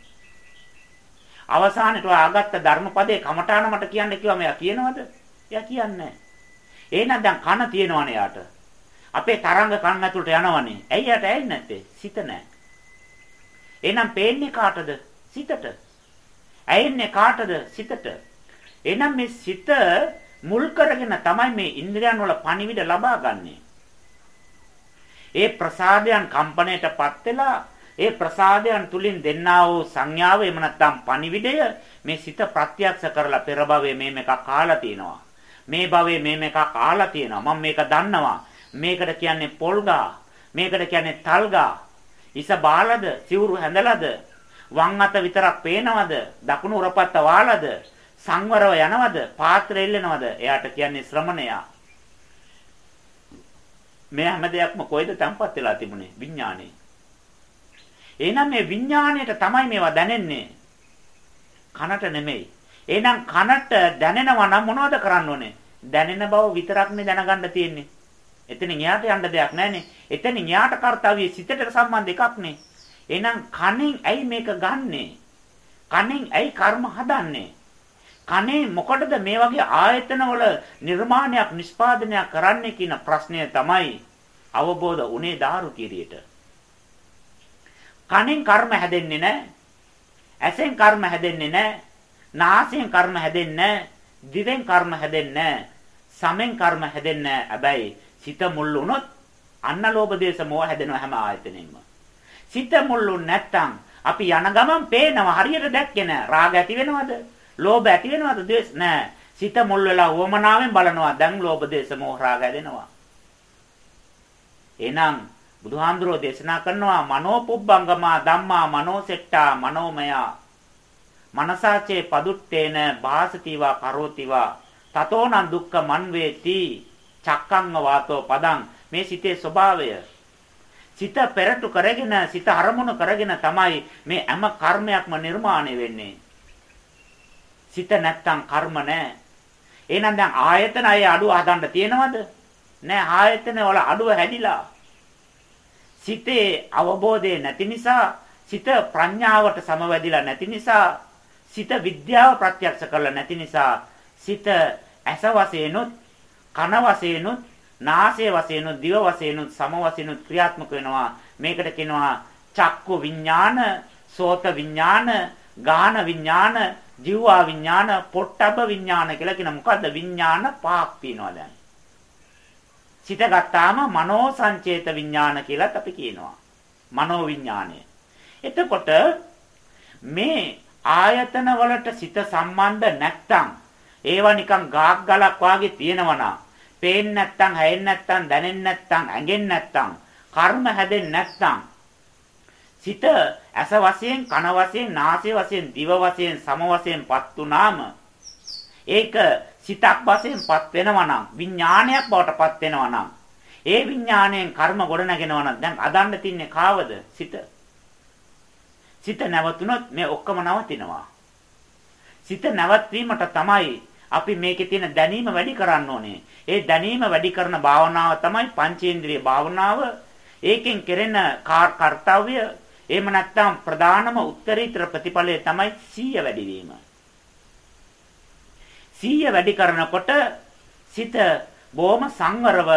අවසානයේ ආගත්ත ධර්මපදයේ කමඨාන මට කියන්න කිව්වම එයා කියනවද? එයා කියන්නේ එහෙනම් දැන් කන තියෙනවනේ යාට. අපේ තරංග කන් ඇතුළට යනවනේ. ඇයි යාට ඇයි නැත්තේ? සිත නැහැ එහෙනම් පේන්නේ කාටද? සිතට. ඇයෙන්නේ කාටද? සිතට. එහෙනම් මේ සිත මුල් කරගෙන තමයි මේ ඉන්ද්‍රයන් වල පණිවිඩ ලබා ගන්නෙ. ඒ ප්‍රසාදයන් කම්පණයටපත් වෙලා ඒ ප්‍රසාදයන් තුලින් දෙන්නා වූ සංඥාව එහෙම නැත්නම් පණිවිඩය මේ සිත ප්‍රත්‍යක්ෂ කරලා පෙර භවයේ මේ මේක කාලා තිනවා. මේ භවයේ මේ මේක කාලා තියෙනවා. මම මේක දන්නවා. මේකට කියන්නේ පොල්ගා. මේකට කියන්නේ තල්ගා. ඉස බාලද, සිවුරු හැඳලාද, වම් අත විතරක් පේනවද? දකුණු උරපත්ත වාලද? සංවරව යනවද? පාත්‍රය එල්ලෙනවද? එයාට කියන්නේ ශ්‍රමණයා. මේ හැම දෙයක්ම කොයිද තැම්පත් වෙලා තිබුණේ? විඥානේ. එහෙනම් මේ විඥාණයට තමයි මේවා දැනෙන්නේ. කනට නෙමෙයි. එහෙනම් කනට දැනෙනවා නම් මොනවද කරන්න ඕනේ? දැනෙන බව විතරක්නේ දැනගන්න තියෙන්නේ. එතනින් එහාට යන්න දෙයක් නැහැනේ. එතනින් එහාට කාර්යය සිතට සම්බන්ධ එකක් නේ. එහෙනම් කණෙන් ඇයි මේක ගන්නෙ? කණෙන් ඇයි කර්ම හදන්නේ? කනේ මොකටද මේ වගේ ආයතනවල නිර්මාණයක් නිෂ්පාදනයක් කරන්නේ කියන ප්‍රශ්නය තමයි අවබෝධ උනේ දාරු කිරියට. කනෙන් කර්ම හැදෙන්නේ නැහැ. ඇසෙන් කර්ම හැදෙන්නේ නැහැ. නාසයෙන් කර්ම හැදෙන්නේ නැහැ. දිවෙන් කර්ම හැදෙන්නේ නැහැ. සමෙන් කර්ම හැදෙන්නේ නැහැ. හැබැයි සිත මුල් වුණොත් අන්න ලෝභ දේශ මොහ හැදෙනවා හැම ආයතනෙම. සිත මුල්ලුන් නැත්තම් අපි යන ගමන් පේනවා හරියට දැක්කේ නෑ. රාග ඇති වෙනවද? ලෝභ ඇති වෙනවද? ද්වේෂ නෑ. සිත මුල් වෙලා වමනාවෙන් බලනවා. දැන් ලෝභ දේශ මොහ රාග ඇදෙනවා. එහෙනම් බුදුහාඳුරෝ දේශනා කරනවා මනෝපුබ්බංගමා ධම්මා මනෝසෙට්ටා මනෝමයා මනසාචේ පදුට්ටේන භාසතිවා කරෝතිවා තතෝනං දුක්ඛ මන්වේති චක්කං වාතෝ පදං මේ සිතේ ස්වභාවය සිත පෙරටු කරගෙන සිත අරමුණු කරගෙන තමයි මේ හැම කර්මයක්ම නිර්මාණය වෙන්නේ. සිත නැත්තම් කර්ම නැහැ. එහෙනම් දැන් ආයතන අය අඩුව හදන්න තියෙනවද? නෑ ආයතන වල අඩුව හැදිලා. සිතේ අවබෝධය නැති නිසා සිත ප්‍රඥාවට සමවැදිලා නැති නිසා සිත විද්‍යාව ප්‍රත්‍යක්ෂ කරලා නැති නිසා සිත ඇස වශයෙන්ුත් කන වශයෙන්ුත් නාසය වශයෙන් දිව වශයෙන් සම වශයෙන් ක්‍රියාත්මක වෙනවා මේකට කියනවා චක්කු විඥාන සෝත විඥාන ගාන විඥාන ජීවා විඥාන පොට්ටබ විඥාන කියලා කියන මොකද්ද? විඥාන පහක් තියෙනවා දැන්. සිත ගත්තාම මනෝ සංචේත විඥාන කියලාත් අපි කියනවා. මනෝ විඥානය. එතකොට මේ ආයතන වලට සිත සම්බන්ධ නැත්තම් ඒවා නිකන් ගාක් ගලක් වාගේ තියෙනවා පේන්නේ නැත්තම්, හැෙන්නේ නැත්තම්, දැනෙන්නේ නැත්තම්, ඇඟෙන්නේ නැත්තම්, කර්ම හැදෙන්නේ නැත්තම් සිත ඇස වශයෙන්, කන වශයෙන්, නාසය වශයෙන්, දිව වශයෙන්, සම වශයෙන්පත් උනාම ඒක සිතක් වශයෙන්පත් වෙනවා නම් විඥානයක් බවට පත් වෙනවා නම් ඒ විඥාණයෙන් කර්ම ගොඩ නැගෙනවා නම් දැන් අදන්න තින්නේ කාවද? සිත. සිත නැවතුනොත් මේ ඔක්කොම නවතිනවා. සිත නැවත්වීමට තමයි අපි මේකේ තියෙන දැනීම වැඩි කරන්න ඕනේ. ඒ දැනීම වැඩි කරන භාවනාව තමයි පංචේන්ද්‍රිය භාවනාව. ඒකෙන් කෙරෙන කාර්යය එහෙම නැත්නම් ප්‍රධානම උත්තරීතර ප්‍රතිඵලය තමයි සීය වැඩි වීම. සීය වැඩි කරනකොට සිත බොහොම සංවරව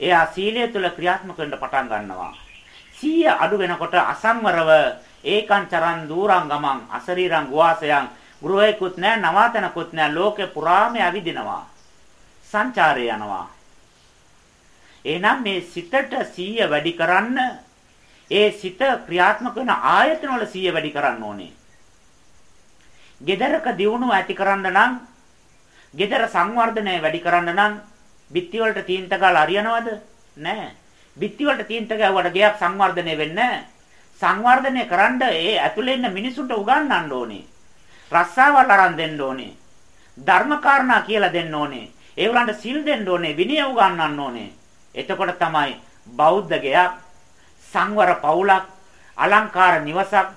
එයා සීලය තුළ ක්‍රියාත්මක වෙන්න පටන් ගන්නවා. සීය අඩු වෙනකොට අසංවරව ඒකං චරන් දූරං ගමං අසරීරං ගුවාසයන් ගෘහයකුත් නැහැ නවාතනකුත් නැහැ ලෝකේ පුරාම ඇවිදිනවා. සංචාරය යනවා. එහෙනම් මේ සිතට සීය වැඩි කරන්න ඒ සිත ක්‍රියාත්මක වෙන ආයතන වල සීය වැඩි කරන්න ඕනේ. gedaraක දියුණුව ඇති කරන්න නම් gedara සංවර්ධනය වැඩි කරන්න නම් බිත්ති වලට තීන්ත ගාලා අරියනවද? නැහැ. බිත්ති වලට තීන්ත ගාවට ගයක් සංවර්ධනය වෙන්නේ සංවර්ධනය කරන්න ඒ ඇතුලේ ඉන්න මිනිසුන්ට උගන්වන්න ඕනේ. රස්සාවල් අරන් දෙන්න ඕනේ. ධර්මකාරණා කියලා දෙන්න ඕනේ. ඒගොල්ලන්ට සිල් දෙන්න ඕනේ, විනය උගන්වන්න ඕනේ. එතකොට තමයි බෞද්ධ ගයක්, සංවර පවුලක්, අලංකාර නිවසක්,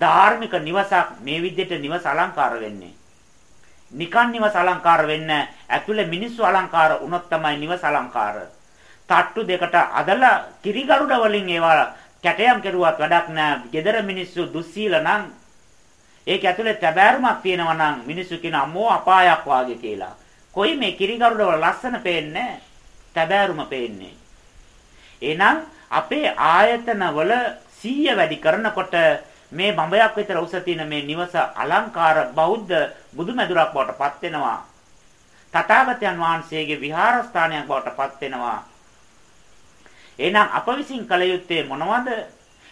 ධාර්මික නිවසක් මේ විදිහට නිවස අලංකාර වෙන්නේ. නිකන් නිවස අලංකාර වෙන්න ඇතුලේ මිනිස්සු අලංකාර වුණොත් තමයි නිවස අලංකාර. තට්ටු දෙකට අදලා කිරිගරුඩ වලින් ඒවා කැටයම් කෙරුවත් වැඩක් නෑ. gedara මිනිස්සු දුස්සීල නම් ඒක ඇතුලේ තැබෑරුමක් තියෙනවා නම් මිනිස්සු කියන අමෝ අපායක් වාගේ කියලා. කොයි මේ කිරිගරුඩ වල ලස්සන පේන්නේ තැබෑරුම පේන්නේ. එහෙනම් අපේ ආයතන වල 100 වැඩි කරනකොට මේ බඹයක් විතර උස තියෙන මේ නිවස අලංකාර බෞද්ධ බුදුමැදුරක් බවට පත් වෙනවා. තථාගතයන් වහන්සේගේ විහාරස්ථානයක් බවට පත් වෙනවා. එහෙනම් අප විසින් කළ යුත්තේ මොනවද?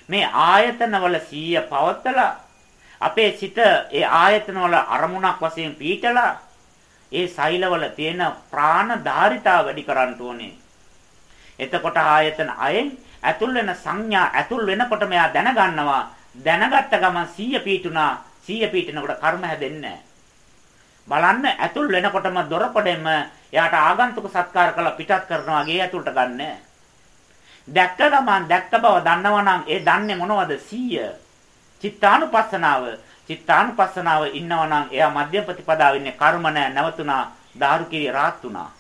මේ ආයතනවල සීය පවත්තලා අපේ සිත ඒ ආයතනවල අරමුණක් වශයෙන් පීඨලා ඒ සෛලවල තියෙන ප්‍රාණ ධාරිතාව වැඩි කරන්න ඕනේ. එතකොට ආයතන අයෙන් ඇතුල් වෙන සංඥා ඇතුල් වෙනකොට මෙයා දැනගන්නවා දැනගත්ත ගමන් 100 පීටුනා 100 පීටනකොට කර්ම හැදෙන්නේ බලන්න ඇතුල් වෙනකොටම දොරපඩෙම එයාට ආගන්තුක සත්කාර කරලා පිටත් කරනවා ගේ ඇතුළට ගන්න. දැක්ක ගමන් දැක්ක බව දන්නවනම් ඒ දන්නේ මොනවද 100 චිත්තානුපස්සනාව චිත්තානුපස්සනාව ඉන්නවනම් එයා මධ්‍යම ප්‍රතිපදාව ඉන්නේ කර්ම නැ නැවතුණා දාරුකිරිය රාත් උනා.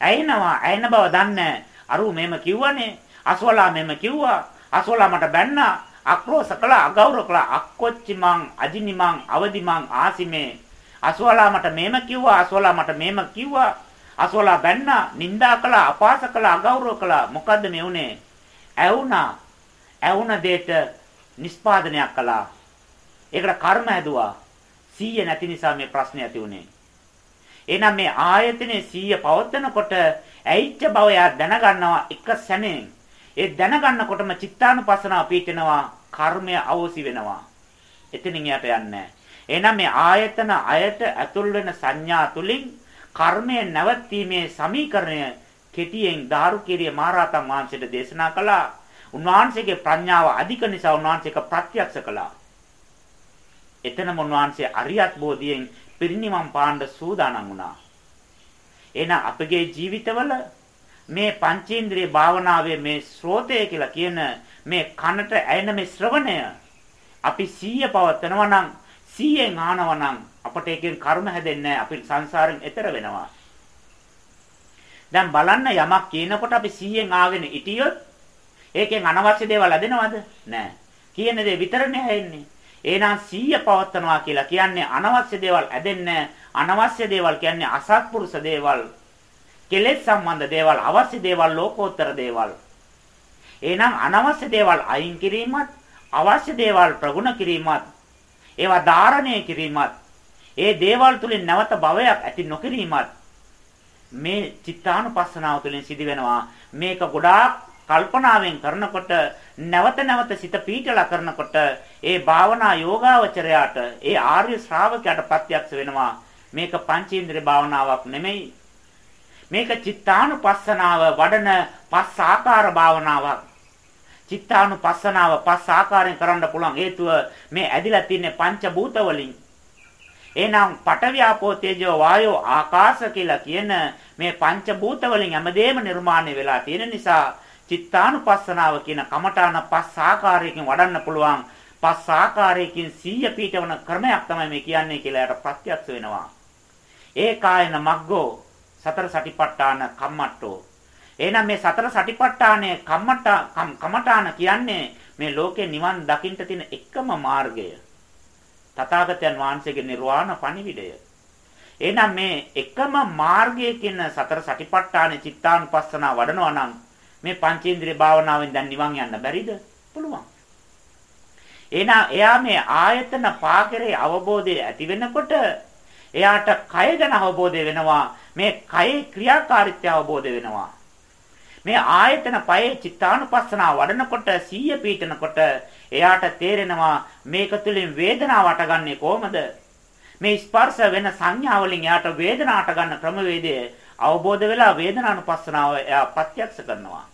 ඇයිනවා ඇයින බව දන්නේ අරු මෙහෙම කිව්වනේ. අසවලා මෙහෙම කිව්වා. අසෝලා මට බැන්නා. අක්‍රෝස කළා අගෞරව කළා. අක්කොච්චි මං අජිනි මං අවදි මං ආසිමේ. අසෝලා මට මේම කිව්වා. අසෝලා මට මේම කිව්වා. අසෝලා බැන්නා. නිന്ദා කළා අපාස කළා අගෞරව කළා. මොකද්ද මේ උනේ ඇවුනා ඇවුන දෙයට නිස්පාදනයක් කළා. ඒකට කර්ම ඇදුවා 100 නැති නිසා මේ ප්‍රශ්නේ ඇති උනේ එහෙනම් මේ ආයතනේ 100 පවත්නකොට ඇයිච්ච බව යා දැනගන්නවා එක සැනෙන් ඒ දැනගන්නකොටම චිත්තානුපස්සනාව පිටෙනවා කර්මය අවසි වෙනවා. එතනින් යට යන්නේ එහෙනම් මේ ආයතන අයට ඇතුල් වෙන සංඥා තුලින් කර්මය නැවතීමේ සමීකරණය කෙටියෙන් දාරුකීරිය මහරහතන් වහන්සේට දේශනා කළා. උන්වහන්සේගේ ප්‍රඥාව අධික නිසා උන්වහන්සේක ප්‍රත්‍යක්ෂ කළා. එතනම උන්වහන්සේ අරියත් බෝධියෙන් පිරිනිවන් පාන්න සූදානම් වුණා. එහෙනම් අපගේ ජීවිතවල මේ පංචේන්ද්‍රිය භාවනාවේ මේ ශ්‍රෝතය කියලා කියන මේ කනට ඇයෙන මේ ශ්‍රවණය අපි සීය පවත්නවා නම් සීයෙන් ආනවා නම් අපට ඒකෙන් කර්ම හැදෙන්නේ අපි සංසාරෙන් එතර වෙනවා. දැන් බලන්න යමක් කියනකොට අපි සීයෙන් ආගෙන ඉටියොත් ඒකෙන් අනවශ්‍ය දේවල් ඇදෙනවද? නැහැ. කියන දේ විතරනේ ඇහෙන්නේ. එහෙනම් සීය පවත්නවා කියලා කියන්නේ අනවශ්‍ය දේවල් ඇදෙන්නේ අනවශ්‍ය දේවල් කියන්නේ අසත්පුරුෂ දේවල් කෙලෙස් සම්බන්ධ දේවල් අවශ්‍ය දේවල් ලෝකෝත්තර දේවල්. එහෙනම් අනවශ්‍ය දේවල් අයින් කිරීමත් අවශ්‍ය දේවල් ප්‍රගුණ කිරීමත් ඒවා ධාරණය කිරීමත් ඒ දේවල් තුලින් නැවත භවයක් ඇති නොකිරීමත් මේ චිත්තානුපස්සනාව තුළින් සිදු වෙනවා මේක ගොඩාක් කල්පනාවෙන් කරනකොට නැවත නැවත සිත පීඨලා කරනකොට ඒ භාවනා යෝගාවචරයාට ඒ ආර්ය ශ්‍රාවකයාට ප්‍රත්‍යක්ෂ වෙනවා මේක පංචේන්ද්‍රිය භාවනාවක් නෙමෙයි. මේක චිත්තානුපස්සනාව වඩන පස් ආකාර භාවනාවක්. චිත්තානුපස්සනාව පස් ආකාරයෙන් කරන්න පුළුවන් හේතුව මේ ඇදිලා තින්නේ පංච භූත වලින්. එහෙනම් පඨවි ආපෝ තේජෝ වායෝ ආකාශ කියලා කියන මේ පංච භූත වලින් හැමදේම නිර්මාණය වෙලා තියෙන නිසා චිත්තානුපස්සනාව කියන කමඨාන පස් ආකාරයකින් වඩන්න පුළුවන්. පස් ආකාරයකින් සීය පීඨවන ක්‍රමයක් තමයි මේ කියන්නේ කියලා යට ප්‍රත්‍යක්ෂ වෙනවා. ඒකායන මග්ගෝ සතර සටිපට්ඨාන කම්මට්ටෝ එහෙනම් මේ සතර සටිපට්ඨානයේ කම්මට්ටා කමඨාන කියන්නේ මේ ලෝකේ නිවන් දකින්න තියෙන එකම මාර්ගය තථාගතයන් වහන්සේගේ නිර්වාණ පණිවිඩය. එහෙනම් මේ එකම මාර්ගයේ කියන සතර සටිපට්ඨාන චිත්තානුපස්සනා වඩනවා නම් මේ පංචේන්ද්‍රිය භාවනාවෙන් දැන් නිවන් යන්න බැරිද? පුළුවන්. එහෙනම් එයා මේ ආයතන පාකරේ අවබෝධය ඇති වෙනකොට එයාට කය ගැන අවබෝධය වෙනවා. මේ කයේ ක්‍රියාකාරීත්වය අවබෝධ වෙනවා. මේ ආයතන පයේ චිත්තානුපස්සනාව වඩනකොට සීය පීඨනකොට එයාට තේරෙනවා මේක තුළින් වේදනාව අටගන්නේ කොහමද? මේ ස්පර්ශ වෙන සංඥා වලින් එයාට වේදනාවට ගන්න ක්‍රමවේදය අවබෝධ වෙලා වේදනානුපස්සනාව එයා ප්‍රත්‍යක්ෂ කරනවා.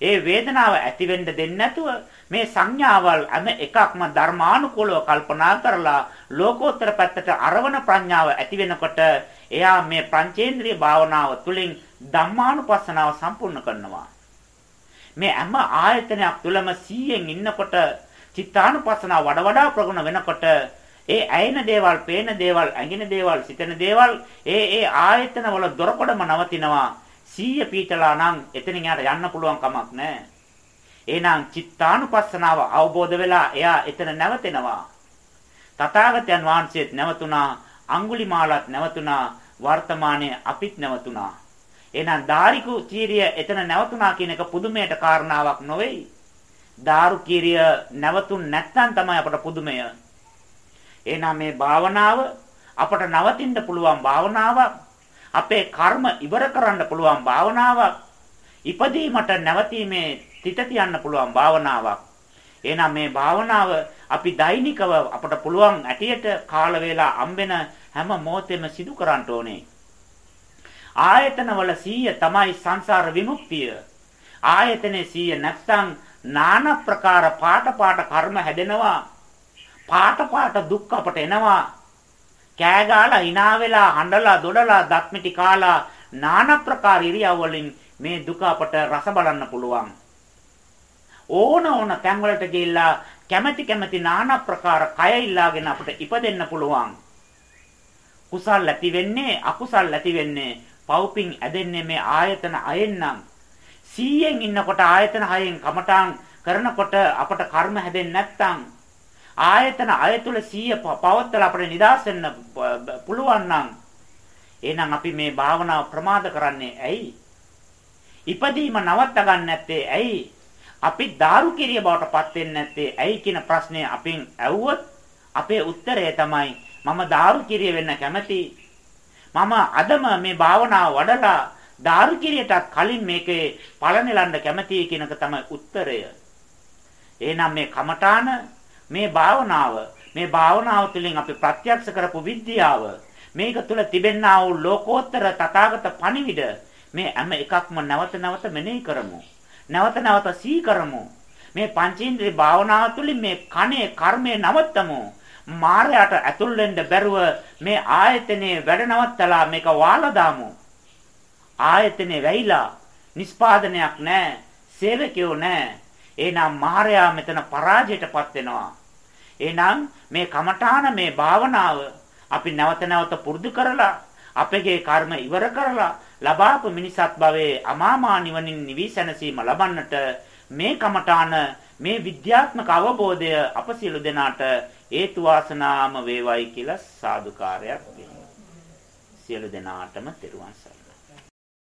ඒ වේදනාව ඇති වෙන්න දෙන්නේ නැතුව මේ සංඥාවල් හැම එකක්ම ධර්මානුකූලව කල්පනා කරලා ලෝකෝත්තර පැත්තට අරවන ප්‍රඥාව ඇති වෙනකොට එයා මේ පංචේන්ද්‍රිය භාවනාව තුළින් ධම්මානුපස්සනාව සම්පූර්ණ කරනවා. මේ හැම ආයතනයක් තුළම 100න් ඉන්නකොට චිත්තානුපස්සනාව වඩ වඩා ප්‍රගුණ වෙනකොට ඒ ඇයෙන දේවල්, පේන දේවල්, ඇඟෙන දේවල්, සිතෙන දේවල් ඒ ඒ ආයතන වල දොරකොඩම නවතිනවා. 100 පීඨලා නම් එතනින් යාට යන්න පුළුවන් කමක් නැහැ. එහෙනම් චිත්තානුපස්සනාව අවබෝධ වෙලා එයා එතන නැවතෙනවා. තථාගතයන් වහන්සේත් නැවතුණා, අඟුලිමාලත් නැවතුණා, වර්තමානයේ අපිත් නැවතුණා. එහෙනම් ධාරිකු චීරිය එතන නැවතුණා කියන එක පුදුමයට කාරණාවක් නොවේයි. ධාරු කීරිය නැවතුන් නැත්නම් තමයි අපට පුදුමය. එහෙනම් මේ භාවනාව අපට නවතින්න පුළුවන් භාවනාවක්. අපේ කර්ම ඉවර කරන්න පුළුවන් භාවනාවක්. ඉපදීමට නැවතීමේ තිත තියන්න පුළුවන් භාවනාවක්. එහෙනම් මේ භාවනාව අපි දෛනිකව අපට පුළුවන් ඇටියට කාල වේලා අම්බෙන හැම මොහොතෙම සිදු කරන්න ඕනේ. ආයතනවල 100 තමයි සංසාර විමුක්තිය. ආයතනේ 100 නැත්නම් নানা ප්‍රකාර පාට පාට කර්ම හැදෙනවා. පාට පාට දුක් අපට එනවා. කෑ ගාලා hina වෙලා හඬලා දොඩලා දත්මිටි කාලා নানা ප්‍රකාර ඉරියව් වලින් මේ දුක අපට රස බලන්න පුළුවන්. ඕන ඕන තැන් වලට ගිහිල්ලා කැමැති කැමැති নানা ප්‍රකාර කය ඉල්ලාගෙන අපිට ඉපදෙන්න පුළුවන්. කුසල් ඇති වෙන්නේ අකුසල් ඇති වෙන්නේ පව්පින් ඇදෙන්නේ මේ ආයතන අයෙන්නම් 100න් ඉන්නකොට ආයතන හයෙන් කමඨාන් කරනකොට අපට කර්ම හැදෙන්නේ නැත්නම් ආයතන අය තුල සීය පවත්තලා අපිට නිදාස් වෙන්න පුළුවන් නම් එහෙනම් අපි මේ භාවනාව ප්‍රමාද කරන්නේ ඇයි? ඉපදීම නවත්ත ගන්න නැත්තේ ඇයි? අපි දාරු කිරිය බවට පත් වෙන්නේ නැත්තේ ඇයි කියන ප්‍රශ්නේ අපින් ඇහුවොත් අපේ උත්තරය තමයි මම දාරු කිරිය වෙන්න කැමති. මම අදම මේ භාවනාව වඩලා දාරු කිරියටත් කලින් මේකේ පලනෙලන්න කැමතියි කියනක තමයි උත්තරය. එහෙනම් මේ කමඨාන මේ භාවනාව මේ භාවනාව තුළින් අපි ප්‍රත්‍යක්ෂ කරපු විද්‍යාව මේක තුළ තිබෙනා වූ ලෝකෝත්තර තථාගත පණිවිඩ මේ හැම එකක්ම නැවත නැවත මෙනෙහි කරමු. නැවත නැවත සී කරමු. මේ පංචේන්ද්‍රිය භාවනාව තුළින් මේ කණේ කර්මය නවත්තමු. මායයට ඇතුල් වෙන්න බැරුව මේ ආයතනයේ වැඩ නවත්තලා මේක වාලා දාමු. ආයතනේ වැහිලා නිස්පාදනයක් නැහැ. සේවකයෝ නැහැ. එහෙනම් මායя මෙතන පරාජයටපත් වෙනවා. එහෙනම් මේ කමඨාන මේ භාවනාව අපි නැවත නැවත පුරුදු කරලා අපගේ කර්ම ඉවර කරලා ලබාපු මිනිසත් භවයේ අමාමා නිවනින් නිවිසනසීම ලබන්නට මේ කමඨාන මේ විද්‍යාත්මක අවබෝධය අප සියලු දෙනාට හේතු වාසනාම වේවයි කියලා සාදුකාරයක් දෙන්න. සියලු දෙනාටම තෙරුවන් සරණයි